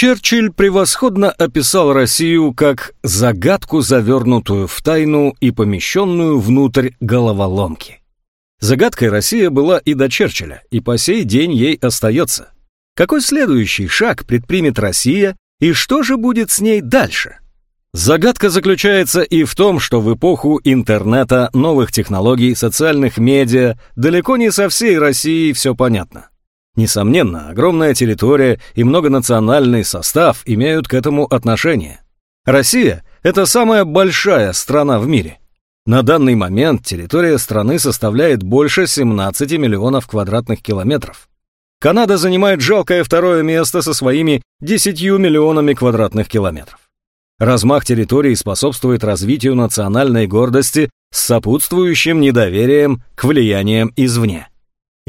Черчилль превосходно описал Россию как загадку, завернутую в тайну и помещенную внутрь головоломки. Загадкой Россия была и до Черчилля, и по сей день ей остается. Какой следующий шаг предпримет Россия, и что же будет с ней дальше? Загадка заключается и в том, что в эпоху интернета, новых технологий, социальных медиа далеко не со всей Россией все понятно. Несомненно, огромная территория и многонациональный состав имеют к этому отношение. Россия – это самая большая страна в мире. На данный момент территория страны составляет больше 17 миллионов квадратных километров. Канада занимает жалкое второе место со своими 10 миллионами квадратных километров. Размах территории способствует развитию национальной гордости с сопутствующим недоверием к влияниям извне.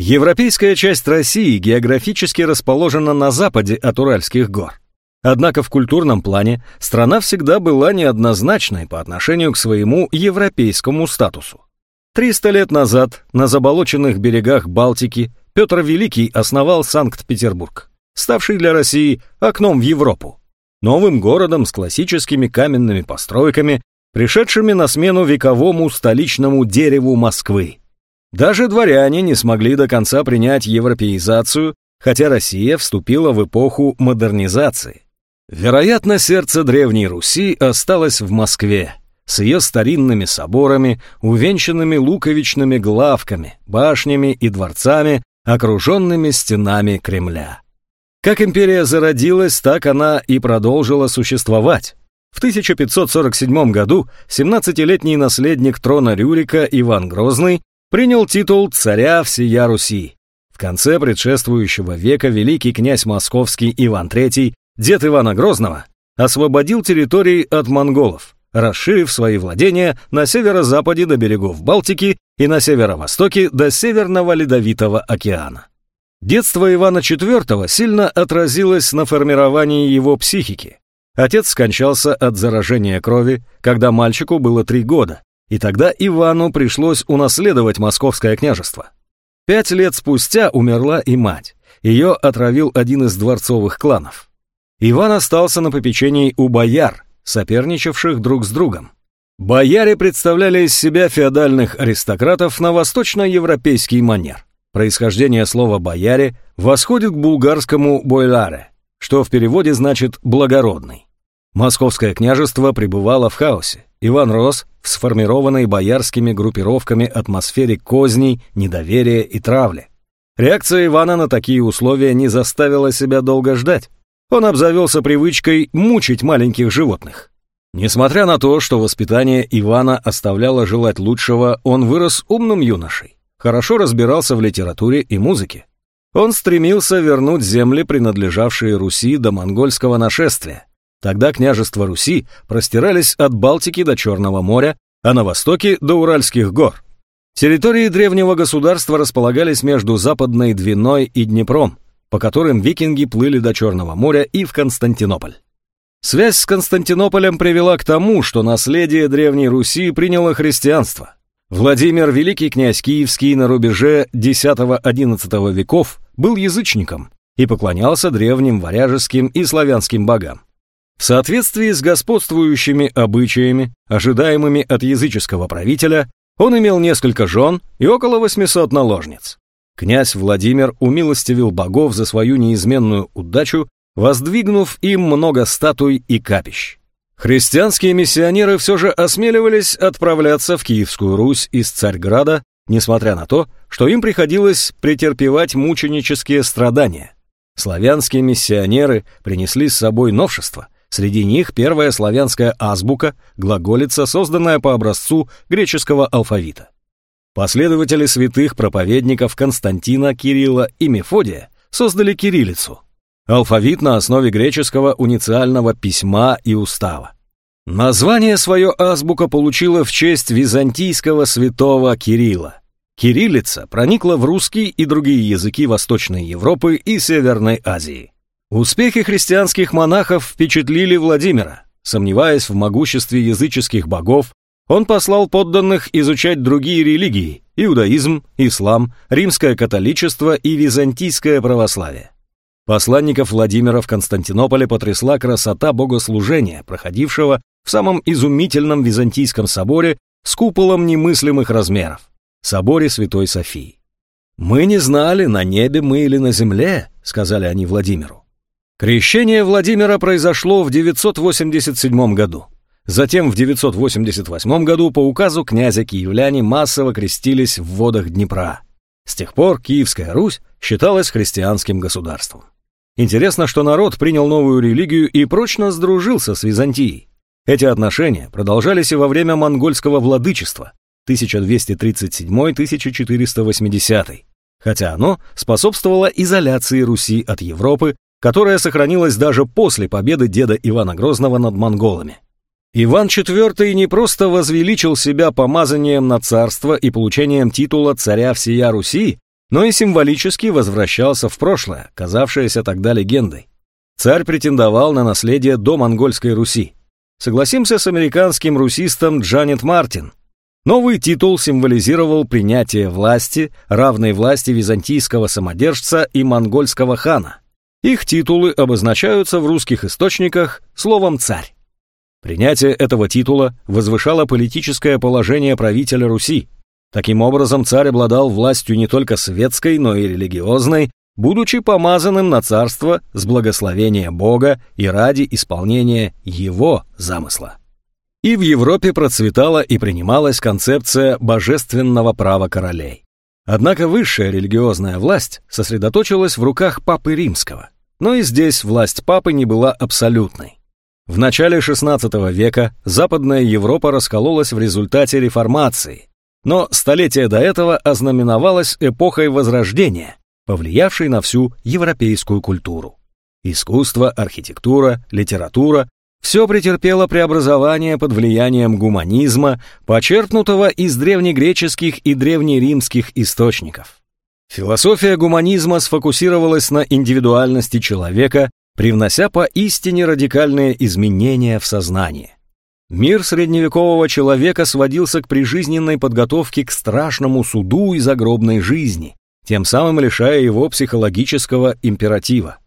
Европейская часть России географически расположена на западе от Уральских гор. Однако в культурном плане страна всегда была неоднозначной по отношению к своему европейскому статусу. 300 лет назад на заболоченных берегах Балтики Петр Великий основал Санкт-Петербург, ставший для России окном в Европу, новым городом с классическими каменными постройками, пришедшими на смену вековому столичному дереву Москвы. Даже дворяне не смогли до конца принять европеизацию, хотя Россия вступила в эпоху модернизации. Вероятно, сердце Древней Руси осталось в Москве, с ее старинными соборами, увенчанными луковичными главками, башнями и дворцами, окруженными стенами Кремля. Как империя зародилась, так она и продолжила существовать. В 1547 году 17-летний наследник трона Рюрика Иван Грозный принял титул царя всея Руси. В конце предшествующего века великий князь московский Иван III, дед Ивана Грозного, освободил территории от монголов, расширив свои владения на северо-западе до берегов Балтики и на северо-востоке до Северного Ледовитого океана. Детство Ивана IV сильно отразилось на формировании его психики. Отец скончался от заражения крови, когда мальчику было три года, и тогда Ивану пришлось унаследовать московское княжество. Пять лет спустя умерла и мать. Ее отравил один из дворцовых кланов. Иван остался на попечении у бояр, соперничавших друг с другом. Бояре представляли из себя феодальных аристократов на восточноевропейский манер. Происхождение слова «бояре» восходит к булгарскому «бойларе», что в переводе значит «благородный». Московское княжество пребывало в хаосе. Иван рос в сформированной боярскими группировками атмосфере козней, недоверия и травли. Реакция Ивана на такие условия не заставила себя долго ждать. Он обзавелся привычкой мучить маленьких животных. Несмотря на то, что воспитание Ивана оставляло желать лучшего, он вырос умным юношей, хорошо разбирался в литературе и музыке. Он стремился вернуть земли, принадлежавшие Руси до монгольского нашествия, Тогда княжества Руси простирались от Балтики до Черного моря, а на востоке до Уральских гор. Территории древнего государства располагались между Западной Двиной и Днепром, по которым викинги плыли до Черного моря и в Константинополь. Связь с Константинополем привела к тому, что наследие Древней Руси приняло христианство. Владимир, великий князь Киевский на рубеже X-XI веков, был язычником и поклонялся древним варяжеским и славянским богам. В соответствии с господствующими обычаями, ожидаемыми от языческого правителя, он имел несколько жен и около 800 наложниц. Князь Владимир умилостивил богов за свою неизменную удачу, воздвигнув им много статуй и капищ. Христианские миссионеры все же осмеливались отправляться в Киевскую Русь из Царьграда, несмотря на то, что им приходилось претерпевать мученические страдания. Славянские миссионеры принесли с собой новшества – Среди них первая славянская азбука, глаголица, созданная по образцу греческого алфавита. Последователи святых проповедников Константина, Кирилла и Мефодия создали кириллицу, алфавит на основе греческого унициального письма и устава. Название свое азбука получила в честь византийского святого Кирилла. Кириллица проникла в русский и другие языки Восточной Европы и Северной Азии. Успехи христианских монахов впечатлили Владимира. Сомневаясь в могуществе языческих богов, он послал подданных изучать другие религии – иудаизм, ислам, римское католичество и византийское православие. Посланников Владимира в Константинополе потрясла красота богослужения, проходившего в самом изумительном Византийском соборе с куполом немыслимых размеров – соборе Святой Софии. «Мы не знали, на небе мы или на земле», – сказали они Владимиру. Крещение Владимира произошло в 987 году. Затем в 988 году по указу князя киевляне массово крестились в водах Днепра. С тех пор Киевская Русь считалась христианским государством. Интересно, что народ принял новую религию и прочно сдружился с Византией. Эти отношения продолжались и во время монгольского владычества 1237-1480, хотя оно способствовало изоляции Руси от Европы, которая сохранилась даже после победы деда Ивана Грозного над монголами. Иван IV не просто возвеличил себя помазанием на царство и получением титула царя всея Руси, но и символически возвращался в прошлое, казавшееся тогда легендой. Царь претендовал на наследие до монгольской Руси. Согласимся с американским русистом Джанет Мартин. Новый титул символизировал принятие власти, равной власти византийского самодержца и монгольского хана. Их титулы обозначаются в русских источниках словом «царь». Принятие этого титула возвышало политическое положение правителя Руси, Таким образом, царь обладал властью не только светской, но и религиозной, будучи помазанным на царство с благословения Бога и ради исполнения его замысла. И в Европе процветала и принималась концепция божественного права королей. Однако высшая религиозная власть сосредоточилась в руках Папы Римского. Но и здесь власть Папы не была абсолютной. В начале XVI века Западная Европа раскололась в результате реформации, но столетие до этого ознаменовалось эпохой Возрождения, повлиявшей на всю европейскую культуру. Искусство, архитектура, литература – все претерпело преобразование под влиянием гуманизма, почерпнутого из древнегреческих и древнеримских источников. Философия гуманизма сфокусировалась на индивидуальности человека, привнося поистине радикальные изменения в сознание. Мир средневекового человека сводился к прижизненной подготовке к страшному суду и загробной жизни, тем самым лишая его психологического императива.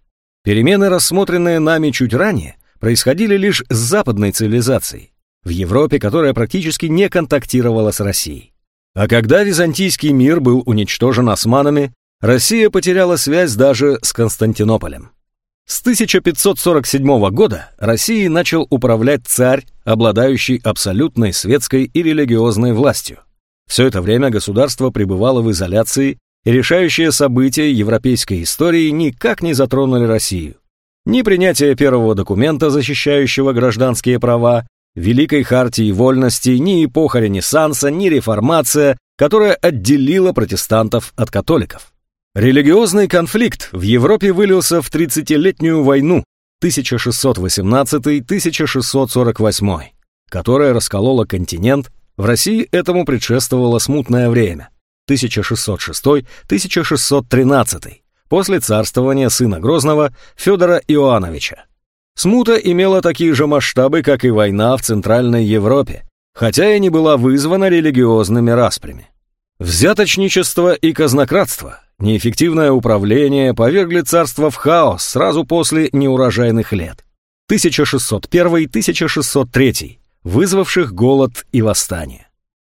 Перемены, рассмотренные нами чуть ранее, происходили лишь с западной цивилизацией, в Европе, которая практически не контактировала с Россией. А когда византийский мир был уничтожен османами, Россия потеряла связь даже с Константинополем. С 1547 года Россией начал управлять царь, обладающий абсолютной светской и религиозной властью. Все это время государство пребывало в изоляции, и решающие события европейской истории никак не затронули Россию. Ни принятие первого документа, защищающего гражданские права, Великой Хартии Вольности, ни эпоха Ренессанса, ни реформация, которая отделила протестантов от католиков. Религиозный конфликт в Европе вылился в 30-летнюю войну 1618-1648, которая расколола континент, в России этому предшествовало смутное время 1606-1613, после царствования сына Грозного Федора Иоанновича. Смута имела такие же масштабы, как и война в Центральной Европе, хотя и не была вызвана религиозными распрями. Взяточничество и казнократство Неэффективное управление повергли царство в хаос сразу после неурожайных лет. 1601-1603, вызвавших голод и восстание.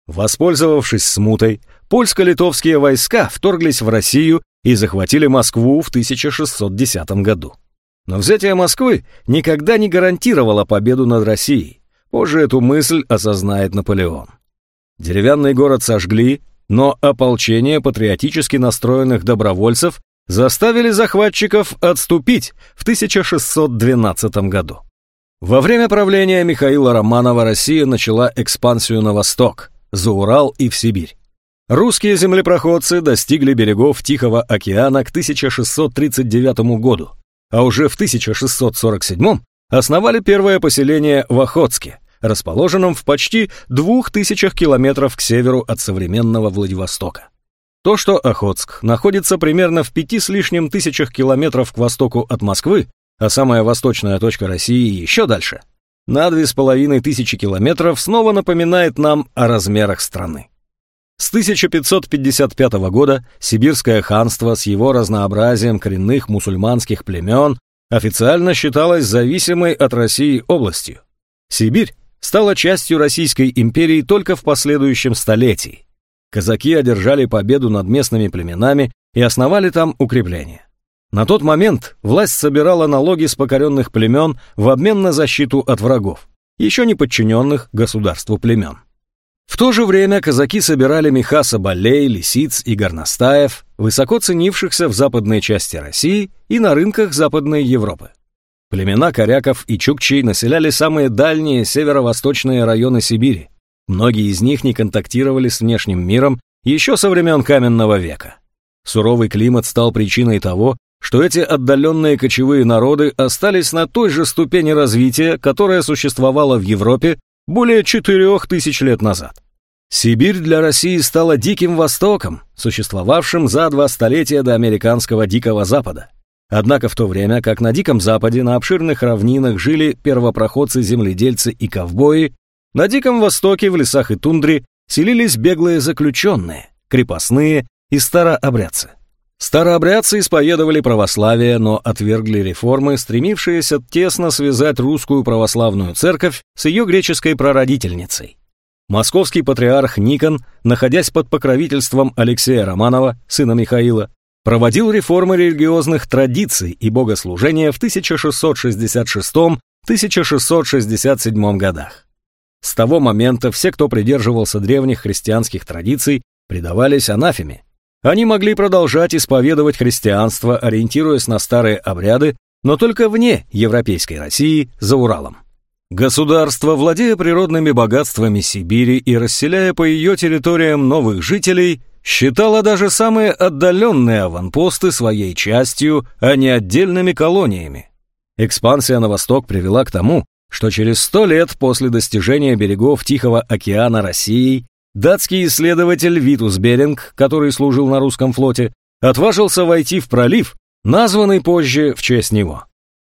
Воспользовавшись смутой, польско-литовские войска вторглись в Россию и захватили Москву в 1610 году. Но взятие Москвы никогда не гарантировало победу над Россией. Позже эту мысль осознает Наполеон. Деревянный город сожгли, но ополчение патриотически настроенных добровольцев заставили захватчиков отступить в 1612 году. Во время правления Михаила Романова Россия начала экспансию на восток, за Урал и в Сибирь. Русские землепроходцы достигли берегов Тихого океана к 1639 году, а уже в 1647 основали первое поселение в Охотске, расположенном в почти двух тысячах километров к северу от современного Владивостока. То, что Охотск находится примерно в пяти с лишним тысячах километров к востоку от Москвы, а самая восточная точка России еще дальше, на две с половиной тысячи километров снова напоминает нам о размерах страны. С 1555 года Сибирское ханство с его разнообразием коренных мусульманских племен официально считалось зависимой от России областью. Сибирь стала частью Российской империи только в последующем столетии. Казаки одержали победу над местными племенами и основали там укрепления. На тот момент власть собирала налоги с покоренных племен в обмен на защиту от врагов, еще не подчиненных государству племен. В то же время казаки собирали меха соболей, лисиц и горностаев, высоко ценившихся в западной части России и на рынках Западной Европы. Племена коряков и чукчей населяли самые дальние северо-восточные районы Сибири. Многие из них не контактировали с внешним миром еще со времен каменного века. Суровый климат стал причиной того, что эти отдаленные кочевые народы остались на той же ступени развития, которая существовала в Европе более четырех тысяч лет назад. Сибирь для России стала Диким Востоком, существовавшим за два столетия до американского Дикого Запада. Однако в то время, как на Диком Западе на обширных равнинах жили первопроходцы-земледельцы и ковбои, на Диком Востоке в лесах и тундре селились беглые заключенные, крепостные и старообрядцы. Старообрядцы исповедовали православие, но отвергли реформы, стремившиеся тесно связать русскую православную церковь с ее греческой прародительницей. Московский патриарх Никон, находясь под покровительством Алексея Романова, сына Михаила, проводил реформы религиозных традиций и богослужения в 1666-1667 годах. С того момента все, кто придерживался древних христианских традиций, предавались анафеме, они могли продолжать исповедовать христианство, ориентируясь на старые обряды, но только вне Европейской России, за Уралом. Государство, владея природными богатствами Сибири и расселяя по ее территориям новых жителей, считало даже самые отдаленные аванпосты своей частью, а не отдельными колониями. Экспансия на восток привела к тому, что через сто лет после достижения берегов Тихого океана Россией датский исследователь Витус Беринг, который служил на русском флоте, отважился войти в пролив, названный позже в честь него.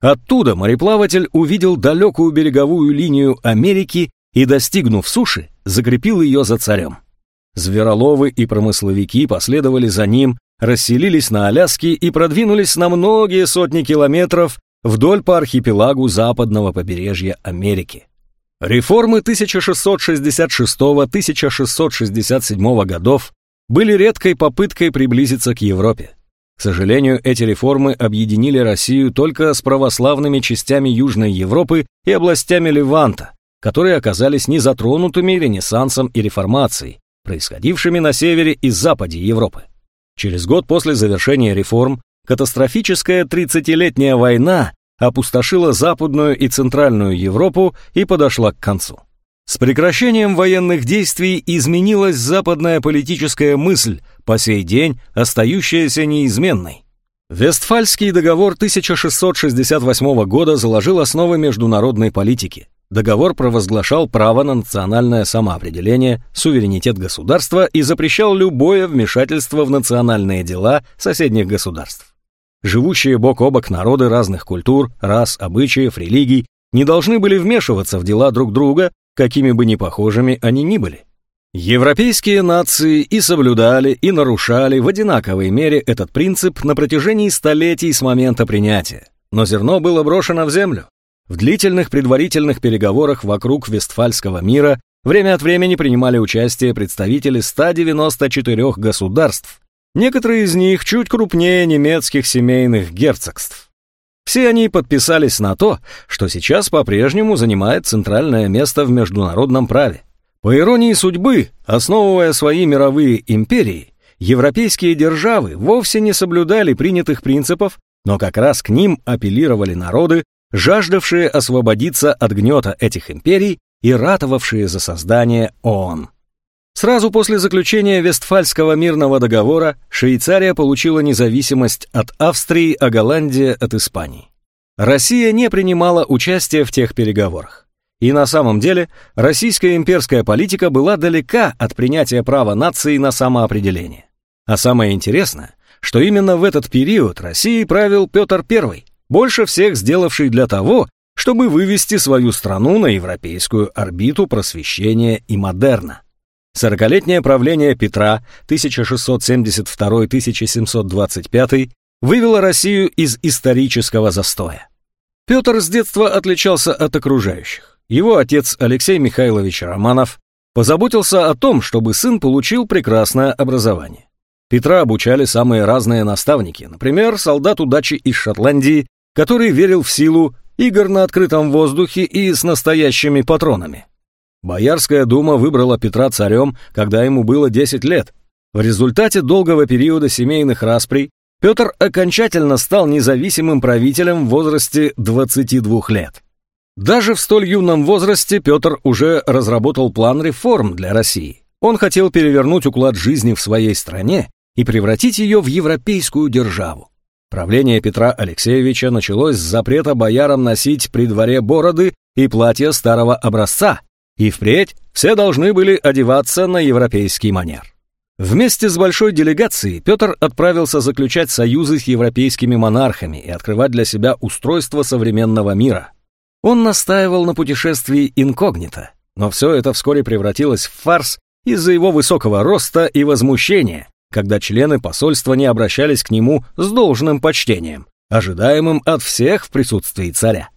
Оттуда мореплаватель увидел далекую береговую линию Америки и, достигнув суши, закрепил ее за царем. Звероловы и промысловики последовали за ним, расселились на Аляске и продвинулись на многие сотни километров вдоль по архипелагу западного побережья Америки. Реформы 1666-1667 годов были редкой попыткой приблизиться к Европе. К сожалению, эти реформы объединили Россию только с православными частями Южной Европы и областями Леванта, которые оказались незатронутыми Ренессансом и Реформацией, происходившими на севере и западе Европы. Через год после завершения реформ катастрофическая 30-летняя война опустошила Западную и Центральную Европу и подошла к концу. С прекращением военных действий изменилась западная политическая мысль, по сей день остающаяся неизменной. Вестфальский договор 1668 года заложил основы международной политики. Договор провозглашал право на национальное самоопределение, суверенитет государства и запрещал любое вмешательство в национальные дела соседних государств. Живущие бок о бок народы разных культур, рас, обычаев, религий не должны были вмешиваться в дела друг друга, какими бы ни похожими они ни были. Европейские нации и соблюдали, и нарушали в одинаковой мере этот принцип на протяжении столетий с момента принятия. Но зерно было брошено в землю. В длительных предварительных переговорах вокруг Вестфальского мира время от времени принимали участие представители 194 государств, Некоторые из них чуть крупнее немецких семейных герцогств. Все они подписались на то, что сейчас по-прежнему занимает центральное место в международном праве. По иронии судьбы, основывая свои мировые империи, европейские державы вовсе не соблюдали принятых принципов, но как раз к ним апеллировали народы, жаждавшие освободиться от гнета этих империй и ратовавшие за создание ООН. Сразу после заключения Вестфальского мирного договора Швейцария получила независимость от Австрии, а Голландия от Испании. Россия не принимала участия в тех переговорах. И на самом деле российская имперская политика была далека от принятия права нации на самоопределение. А самое интересное, что именно в этот период Россией правил Петр I, больше всех сделавший для того, чтобы вывести свою страну на европейскую орбиту просвещения и модерна. Сорокалетнее правление Петра 1672-1725 вывело Россию из исторического застоя. Петр с детства отличался от окружающих. Его отец Алексей Михайлович Романов позаботился о том, чтобы сын получил прекрасное образование. Петра обучали самые разные наставники, например, солдат удачи из Шотландии, который верил в силу игр на открытом воздухе и с настоящими патронами. Боярская дума выбрала Петра царем, когда ему было 10 лет. В результате долгого периода семейных расприй Петр окончательно стал независимым правителем в возрасте 22 лет. Даже в столь юном возрасте Петр уже разработал план реформ для России. Он хотел перевернуть уклад жизни в своей стране и превратить ее в европейскую державу. Правление Петра Алексеевича началось с запрета боярам носить при дворе бороды и платья старого образца, и впредь все должны были одеваться на европейский манер. Вместе с большой делегацией Петр отправился заключать союзы с европейскими монархами и открывать для себя устройство современного мира. Он настаивал на путешествии инкогнито, но все это вскоре превратилось в фарс из-за его высокого роста и возмущения, когда члены посольства не обращались к нему с должным почтением, ожидаемым от всех в присутствии царя.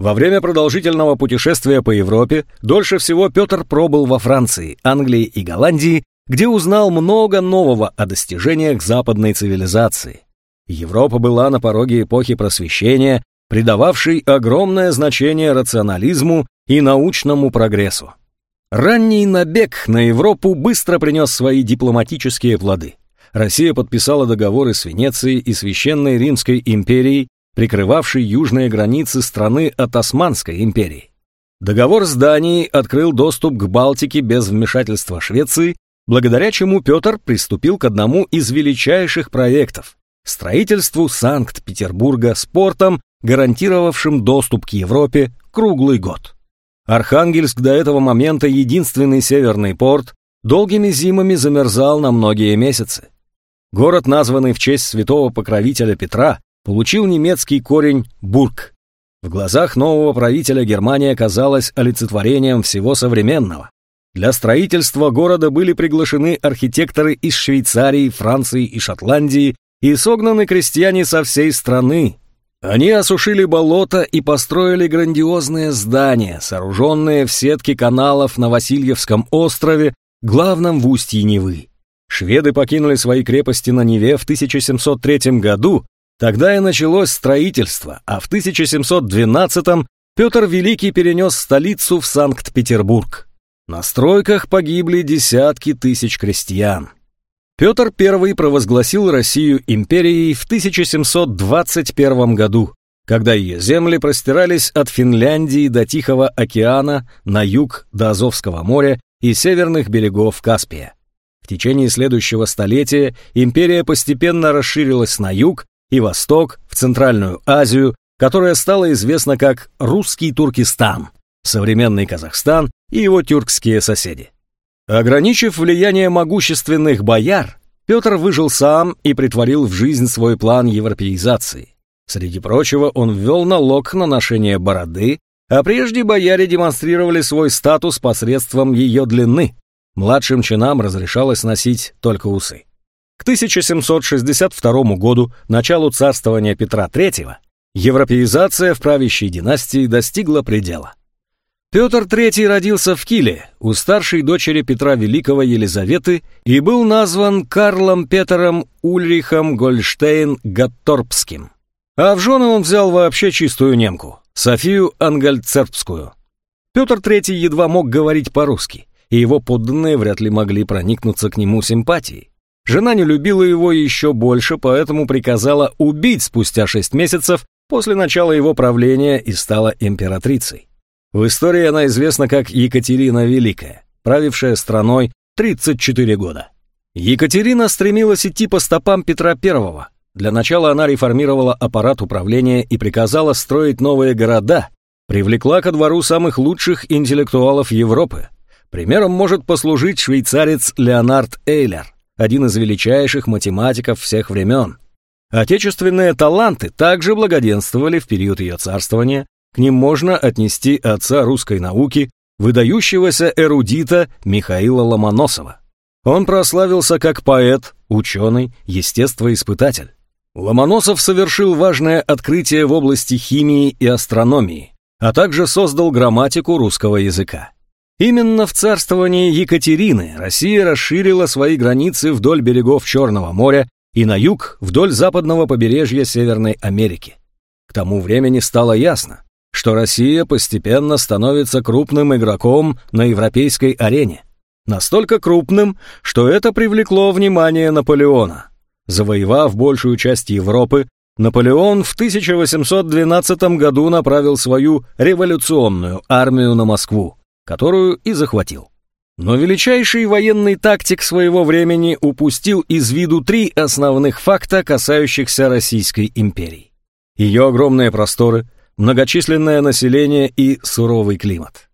Во время продолжительного путешествия по Европе дольше всего Петр пробыл во Франции, Англии и Голландии, где узнал много нового о достижениях западной цивилизации. Европа была на пороге эпохи просвещения, придававшей огромное значение рационализму и научному прогрессу. Ранний набег на Европу быстро принес свои дипломатические плоды. Россия подписала договоры с Венецией и Священной Римской империей, прикрывавшей южные границы страны от Османской империи. Договор с Данией открыл доступ к Балтике без вмешательства Швеции, благодаря чему Петр приступил к одному из величайших проектов – строительству Санкт-Петербурга с портом, гарантировавшим доступ к Европе круглый год. Архангельск до этого момента единственный северный порт, долгими зимами замерзал на многие месяцы. Город, названный в честь святого покровителя Петра, получил немецкий корень «бург». В глазах нового правителя Германия казалась олицетворением всего современного. Для строительства города были приглашены архитекторы из Швейцарии, Франции и Шотландии и согнаны крестьяне со всей страны, они осушили болото и построили грандиозные здания, сооруженные в сетке каналов на Васильевском острове, главном в устье Невы. Шведы покинули свои крепости на Неве в 1703 году, тогда и началось строительство, а в 1712 Петр Великий перенес столицу в Санкт-Петербург. На стройках погибли десятки тысяч крестьян. Петр I провозгласил Россию империей в 1721 году, когда ее земли простирались от Финляндии до Тихого океана, на юг до Азовского моря и северных берегов Каспия. В течение следующего столетия империя постепенно расширилась на юг и восток, в Центральную Азию, которая стала известна как Русский Туркестан, современный Казахстан и его тюркские соседи. Ограничив влияние могущественных бояр, Петр выжил сам и притворил в жизнь свой план европеизации. Среди прочего, он ввел налог на ношение бороды, а прежде бояре демонстрировали свой статус посредством ее длины. Младшим чинам разрешалось носить только усы. К 1762 году, началу царствования Петра III, европеизация в правящей династии достигла предела. Петр III родился в Киле у старшей дочери Петра Великого Елизаветы и был назван Карлом Петером Ульрихом Гольштейн-Гатторпским. А в жены он взял вообще чистую немку, Софию Ангальцербскую. Петр III едва мог говорить по-русски, и его подданные вряд ли могли проникнуться к нему симпатией. Жена не любила его еще больше, поэтому приказала убить спустя шесть месяцев после начала его правления и стала императрицей. В истории она известна как Екатерина Великая, правившая страной 34 года. Екатерина стремилась идти по стопам Петра I. Для начала она реформировала аппарат управления и приказала строить новые города, привлекла ко двору самых лучших интеллектуалов Европы. Примером может послужить швейцарец Леонард Эйлер, один из величайших математиков всех времен. Отечественные таланты также благоденствовали в период ее царствования, к ним можно отнести отца русской науки, выдающегося эрудита Михаила Ломоносова. Он прославился как поэт, ученый, естествоиспытатель. Ломоносов совершил важное открытие в области химии и астрономии, а также создал грамматику русского языка. Именно в царствовании Екатерины Россия расширила свои границы вдоль берегов Черного моря и на юг вдоль западного побережья Северной Америки. К тому времени стало ясно, что Россия постепенно становится крупным игроком на европейской арене. Настолько крупным, что это привлекло внимание Наполеона. Завоевав большую часть Европы, Наполеон в 1812 году направил свою революционную армию на Москву, которую и захватил. Но величайший военный тактик своего времени упустил из виду три основных факта, касающихся Российской империи. Ее огромные просторы, многочисленное население и суровый климат.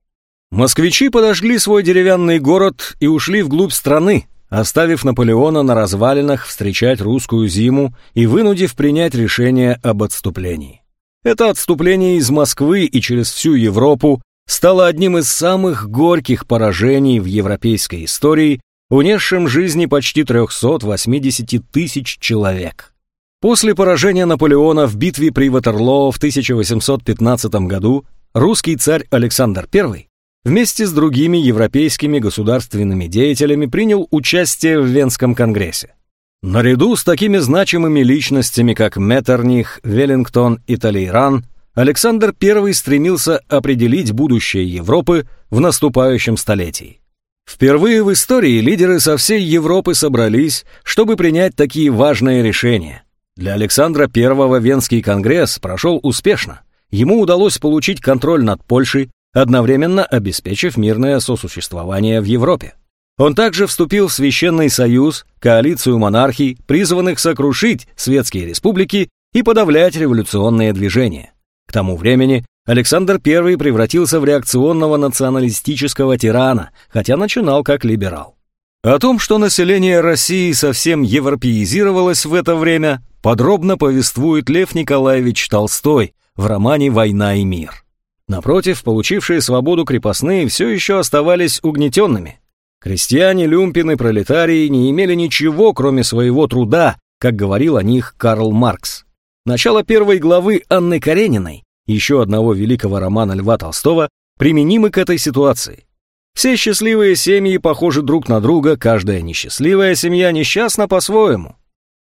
Москвичи подожгли свой деревянный город и ушли вглубь страны, оставив Наполеона на развалинах встречать русскую зиму и вынудив принять решение об отступлении. Это отступление из Москвы и через всю Европу стало одним из самых горьких поражений в европейской истории, унесшим жизни почти 380 тысяч человек. После поражения Наполеона в битве при Ватерлоо в 1815 году русский царь Александр I вместе с другими европейскими государственными деятелями принял участие в Венском конгрессе. Наряду с такими значимыми личностями, как Меттерних, Веллингтон и Талейран, Александр I стремился определить будущее Европы в наступающем столетии. Впервые в истории лидеры со всей Европы собрались, чтобы принять такие важные решения. Для Александра I Венский конгресс прошел успешно. Ему удалось получить контроль над Польшей, одновременно обеспечив мирное сосуществование в Европе. Он также вступил в Священный Союз, коалицию монархий, призванных сокрушить светские республики и подавлять революционные движения. К тому времени Александр I превратился в реакционного националистического тирана, хотя начинал как либерал. О том, что население России совсем европеизировалось в это время, подробно повествует Лев Николаевич Толстой в романе «Война и мир». Напротив, получившие свободу крепостные все еще оставались угнетенными. Крестьяне, люмпины, пролетарии не имели ничего, кроме своего труда, как говорил о них Карл Маркс. Начало первой главы Анны Карениной, еще одного великого романа Льва Толстого, применимы к этой ситуации. Все счастливые семьи похожи друг на друга, каждая несчастливая семья несчастна по-своему.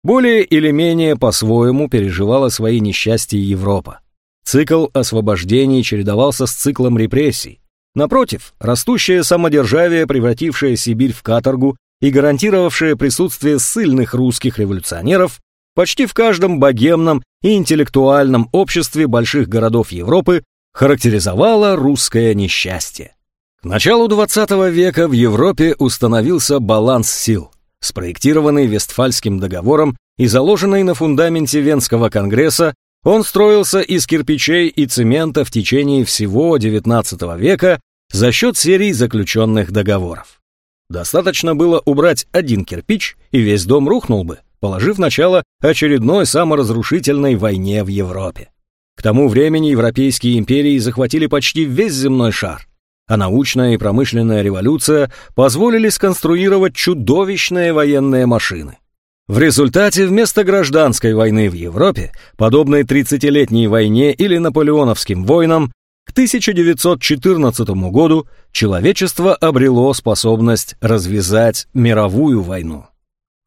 Более или менее по-своему переживала свои несчастья Европа. Цикл освобождений чередовался с циклом репрессий. Напротив, растущее самодержавие, превратившее Сибирь в каторгу и гарантировавшее присутствие ссыльных русских революционеров, почти в каждом богемном и интеллектуальном обществе больших городов Европы характеризовало русское несчастье. К началу XX века в Европе установился баланс сил, спроектированный Вестфальским договором и заложенный на фундаменте Венского конгресса он строился из кирпичей и цемента в течение всего XIX века за счет серий заключенных договоров. Достаточно было убрать один кирпич, и весь дом рухнул бы, положив начало очередной саморазрушительной войне в Европе. К тому времени европейские империи захватили почти весь земной шар, а научная и промышленная революция позволили сконструировать чудовищные военные машины. В результате вместо гражданской войны в Европе, подобной 30-летней войне или наполеоновским войнам, к 1914 году человечество обрело способность развязать мировую войну.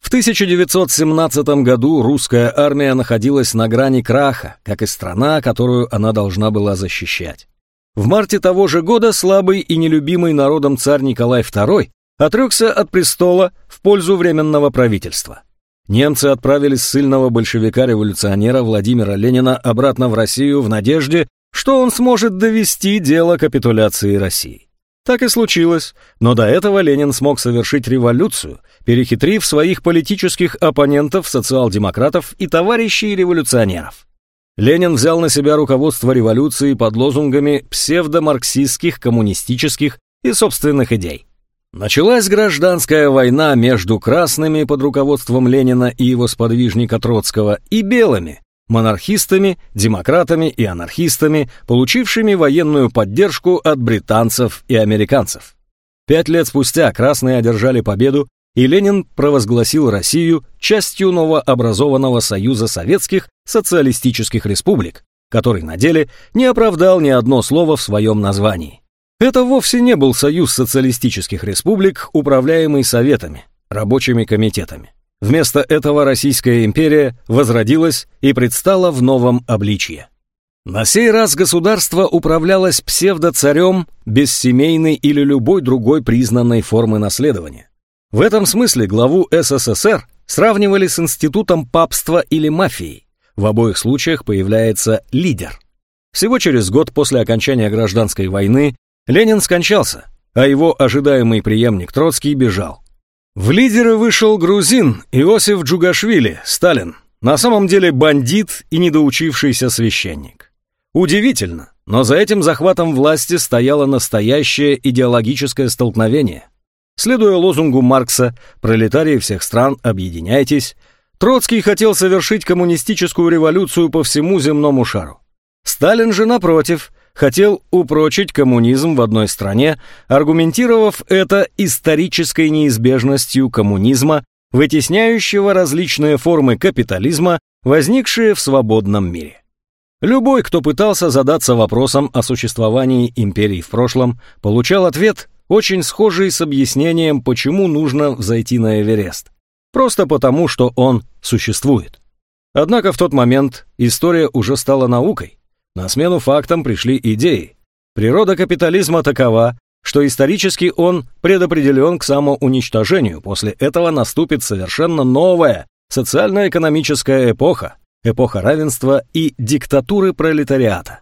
В 1917 году русская армия находилась на грани краха, как и страна, которую она должна была защищать. В марте того же года слабый и нелюбимый народом царь Николай II отрекся от престола в пользу Временного правительства. Немцы отправили ссыльного большевика-революционера Владимира Ленина обратно в Россию в надежде, что он сможет довести дело капитуляции России. Так и случилось, но до этого Ленин смог совершить революцию, перехитрив своих политических оппонентов, социал-демократов и товарищей революционеров. Ленин взял на себя руководство революции под лозунгами псевдомарксистских, коммунистических и собственных идей. Началась гражданская война между красными под руководством Ленина и его сподвижника Троцкого и белыми, монархистами, демократами и анархистами, получившими военную поддержку от британцев и американцев. Пять лет спустя красные одержали победу, и Ленин провозгласил Россию частью новообразованного Союза Советских Социалистических Республик, который на деле не оправдал ни одно слово в своем названии. Это вовсе не был Союз Социалистических Республик, управляемый Советами, рабочими комитетами. Вместо этого Российская империя возродилась и предстала в новом обличье. На сей раз государство управлялось псевдоцарем без семейной или любой другой признанной формы наследования. В этом смысле главу СССР сравнивали с институтом папства или мафией. В обоих случаях появляется лидер. Всего через год после окончания гражданской войны Ленин скончался, а его ожидаемый преемник Троцкий бежал. В лидеры вышел грузин Иосиф Джугашвили, Сталин, на самом деле бандит и недоучившийся священник. Удивительно, но за этим захватом власти стояло настоящее идеологическое столкновение. Следуя лозунгу Маркса «Пролетарии всех стран, объединяйтесь», Троцкий хотел совершить коммунистическую революцию по всему земному шару. Сталин же, напротив, хотел упрочить коммунизм в одной стране, аргументировав это исторической неизбежностью коммунизма, вытесняющего различные формы капитализма, возникшие в свободном мире. Любой, кто пытался задаться вопросом о существовании империй в прошлом, получал ответ, очень схожий с объяснением, почему нужно взойти на Эверест. Просто потому, что он существует. Однако в тот момент история уже стала наукой, на смену фактам пришли идеи. Природа капитализма такова, что исторически он предопределен к самоуничтожению. После этого наступит совершенно новая социально-экономическая эпоха, эпоха равенства и диктатуры пролетариата.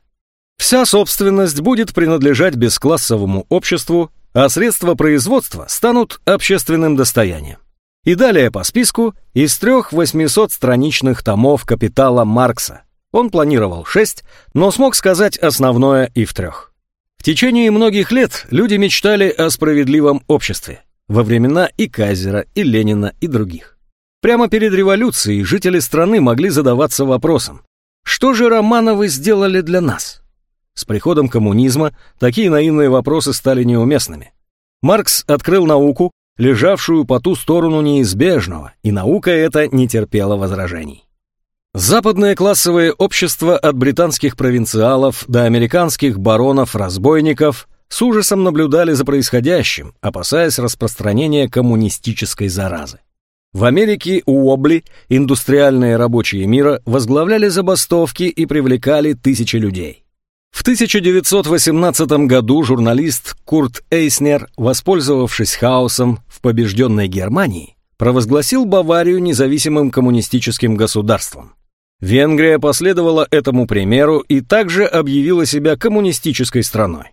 Вся собственность будет принадлежать бесклассовому обществу, а средства производства станут общественным достоянием. И далее по списку из трех 800-страничных томов «Капитала» Маркса, он планировал шесть, но смог сказать основное и в трех. В течение многих лет люди мечтали о справедливом обществе. Во времена и Кайзера, и Ленина, и других. Прямо перед революцией жители страны могли задаваться вопросом, что же Романовы сделали для нас? С приходом коммунизма такие наивные вопросы стали неуместными. Маркс открыл науку, лежавшую по ту сторону неизбежного, и наука эта не терпела возражений. Западное классовое общество от британских провинциалов до американских баронов-разбойников с ужасом наблюдали за происходящим, опасаясь распространения коммунистической заразы. В Америке Уобли, индустриальные рабочие мира, возглавляли забастовки и привлекали тысячи людей. В 1918 году журналист Курт Эйснер, воспользовавшись хаосом в побежденной Германии, провозгласил Баварию независимым коммунистическим государством. Венгрия последовала этому примеру и также объявила себя коммунистической страной.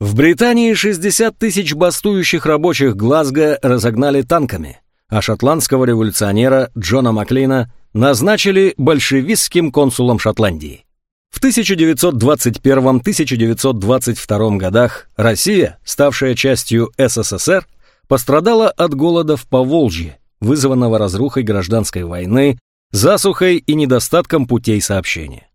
В Британии 60 тысяч бастующих рабочих Глазго разогнали танками, а шотландского революционера Джона Маклина назначили большевистским консулом Шотландии. В 1921-1922 годах Россия, ставшая частью СССР, пострадала от голода в Поволжье, вызванного разрухой гражданской войны засухой и недостатком путей сообщения.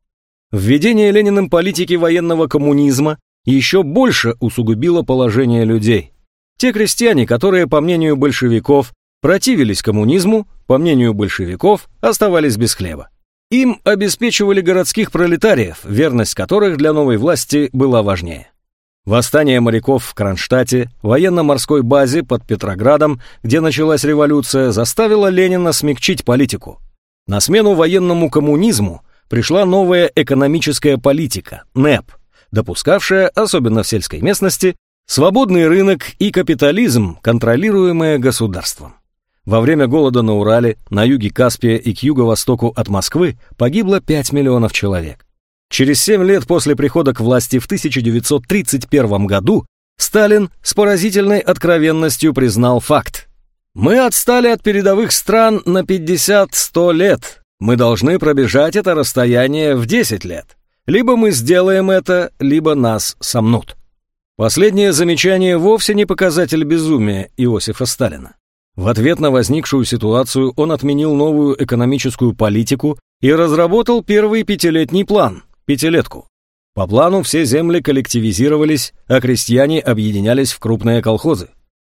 Введение Лениным политики военного коммунизма еще больше усугубило положение людей. Те крестьяне, которые, по мнению большевиков, противились коммунизму, по мнению большевиков, оставались без хлеба. Им обеспечивали городских пролетариев, верность которых для новой власти была важнее. Восстание моряков в Кронштадте, военно-морской базе под Петроградом, где началась революция, заставило Ленина смягчить политику. На смену военному коммунизму пришла новая экономическая политика, НЭП, допускавшая, особенно в сельской местности, свободный рынок и капитализм, контролируемые государством. Во время голода на Урале, на юге Каспия и к юго-востоку от Москвы погибло 5 миллионов человек. Через 7 лет после прихода к власти в 1931 году Сталин с поразительной откровенностью признал факт. Мы отстали от передовых стран на 50-100 лет. Мы должны пробежать это расстояние в 10 лет. Либо мы сделаем это, либо нас сомнут. Последнее замечание вовсе не показатель безумия Иосифа Сталина. В ответ на возникшую ситуацию он отменил новую экономическую политику, и разработал первый пятилетний план – пятилетку. По плану все земли коллективизировались, а крестьяне объединялись в крупные колхозы.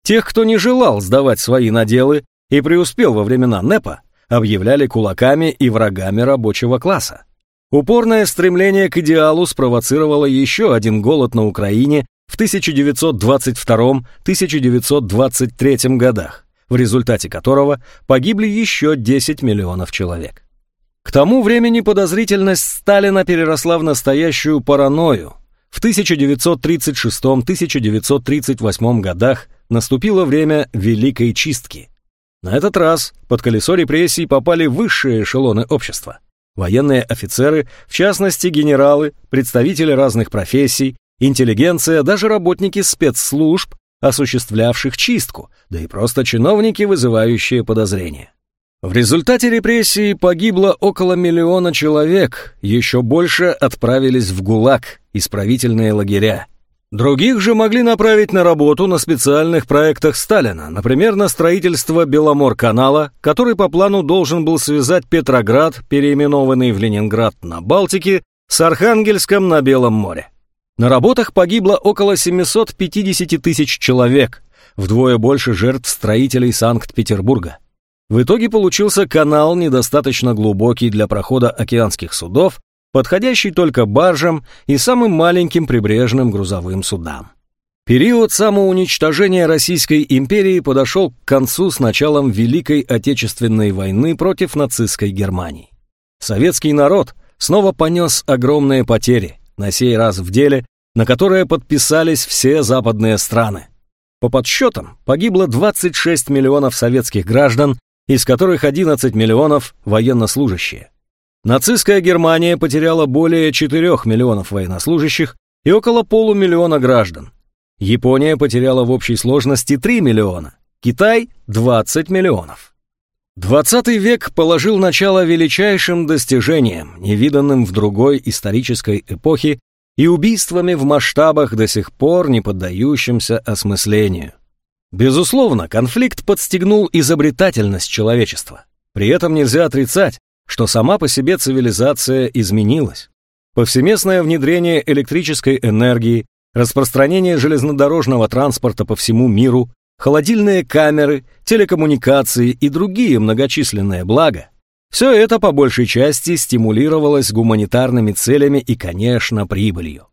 Тех, кто не желал сдавать свои наделы и преуспел во времена НЭПа, объявляли кулаками и врагами рабочего класса. Упорное стремление к идеалу спровоцировало еще один голод на Украине в 1922-1923 годах, в результате которого погибли еще 10 миллионов человек. К тому времени подозрительность Сталина переросла в настоящую паранойю. В 1936-1938 годах наступило время Великой Чистки. На этот раз под колесо репрессий попали высшие эшелоны общества. Военные офицеры, в частности генералы, представители разных профессий, интеллигенция, даже работники спецслужб, осуществлявших чистку, да и просто чиновники, вызывающие подозрения. В результате репрессий погибло около миллиона человек, еще больше отправились в ГУЛАГ, исправительные лагеря. Других же могли направить на работу на специальных проектах Сталина, например, на строительство Беломор-канала, который по плану должен был связать Петроград, переименованный в Ленинград на Балтике, с Архангельском на Белом море. На работах погибло около 750 тысяч человек, вдвое больше жертв строителей Санкт-Петербурга. В итоге получился канал, недостаточно глубокий для прохода океанских судов, подходящий только баржам и самым маленьким прибрежным грузовым судам. Период самоуничтожения Российской империи подошел к концу с началом Великой Отечественной войны против нацистской Германии. Советский народ снова понес огромные потери, на сей раз в деле, на которое подписались все западные страны. По подсчетам, погибло 26 миллионов советских граждан из которых 11 миллионов военнослужащие. Нацистская Германия потеряла более 4 миллионов военнослужащих и около полумиллиона граждан. Япония потеряла в общей сложности 3 миллиона, Китай – 20 миллионов. 20 век положил начало величайшим достижениям, невиданным в другой исторической эпохе и убийствами в масштабах до сих пор не поддающимся осмыслению. Безусловно, конфликт подстегнул изобретательность человечества. При этом нельзя отрицать, что сама по себе цивилизация изменилась. Повсеместное внедрение электрической энергии, распространение железнодорожного транспорта по всему миру, холодильные камеры, телекоммуникации и другие многочисленные блага – все это по большей части стимулировалось гуманитарными целями и, конечно, прибылью.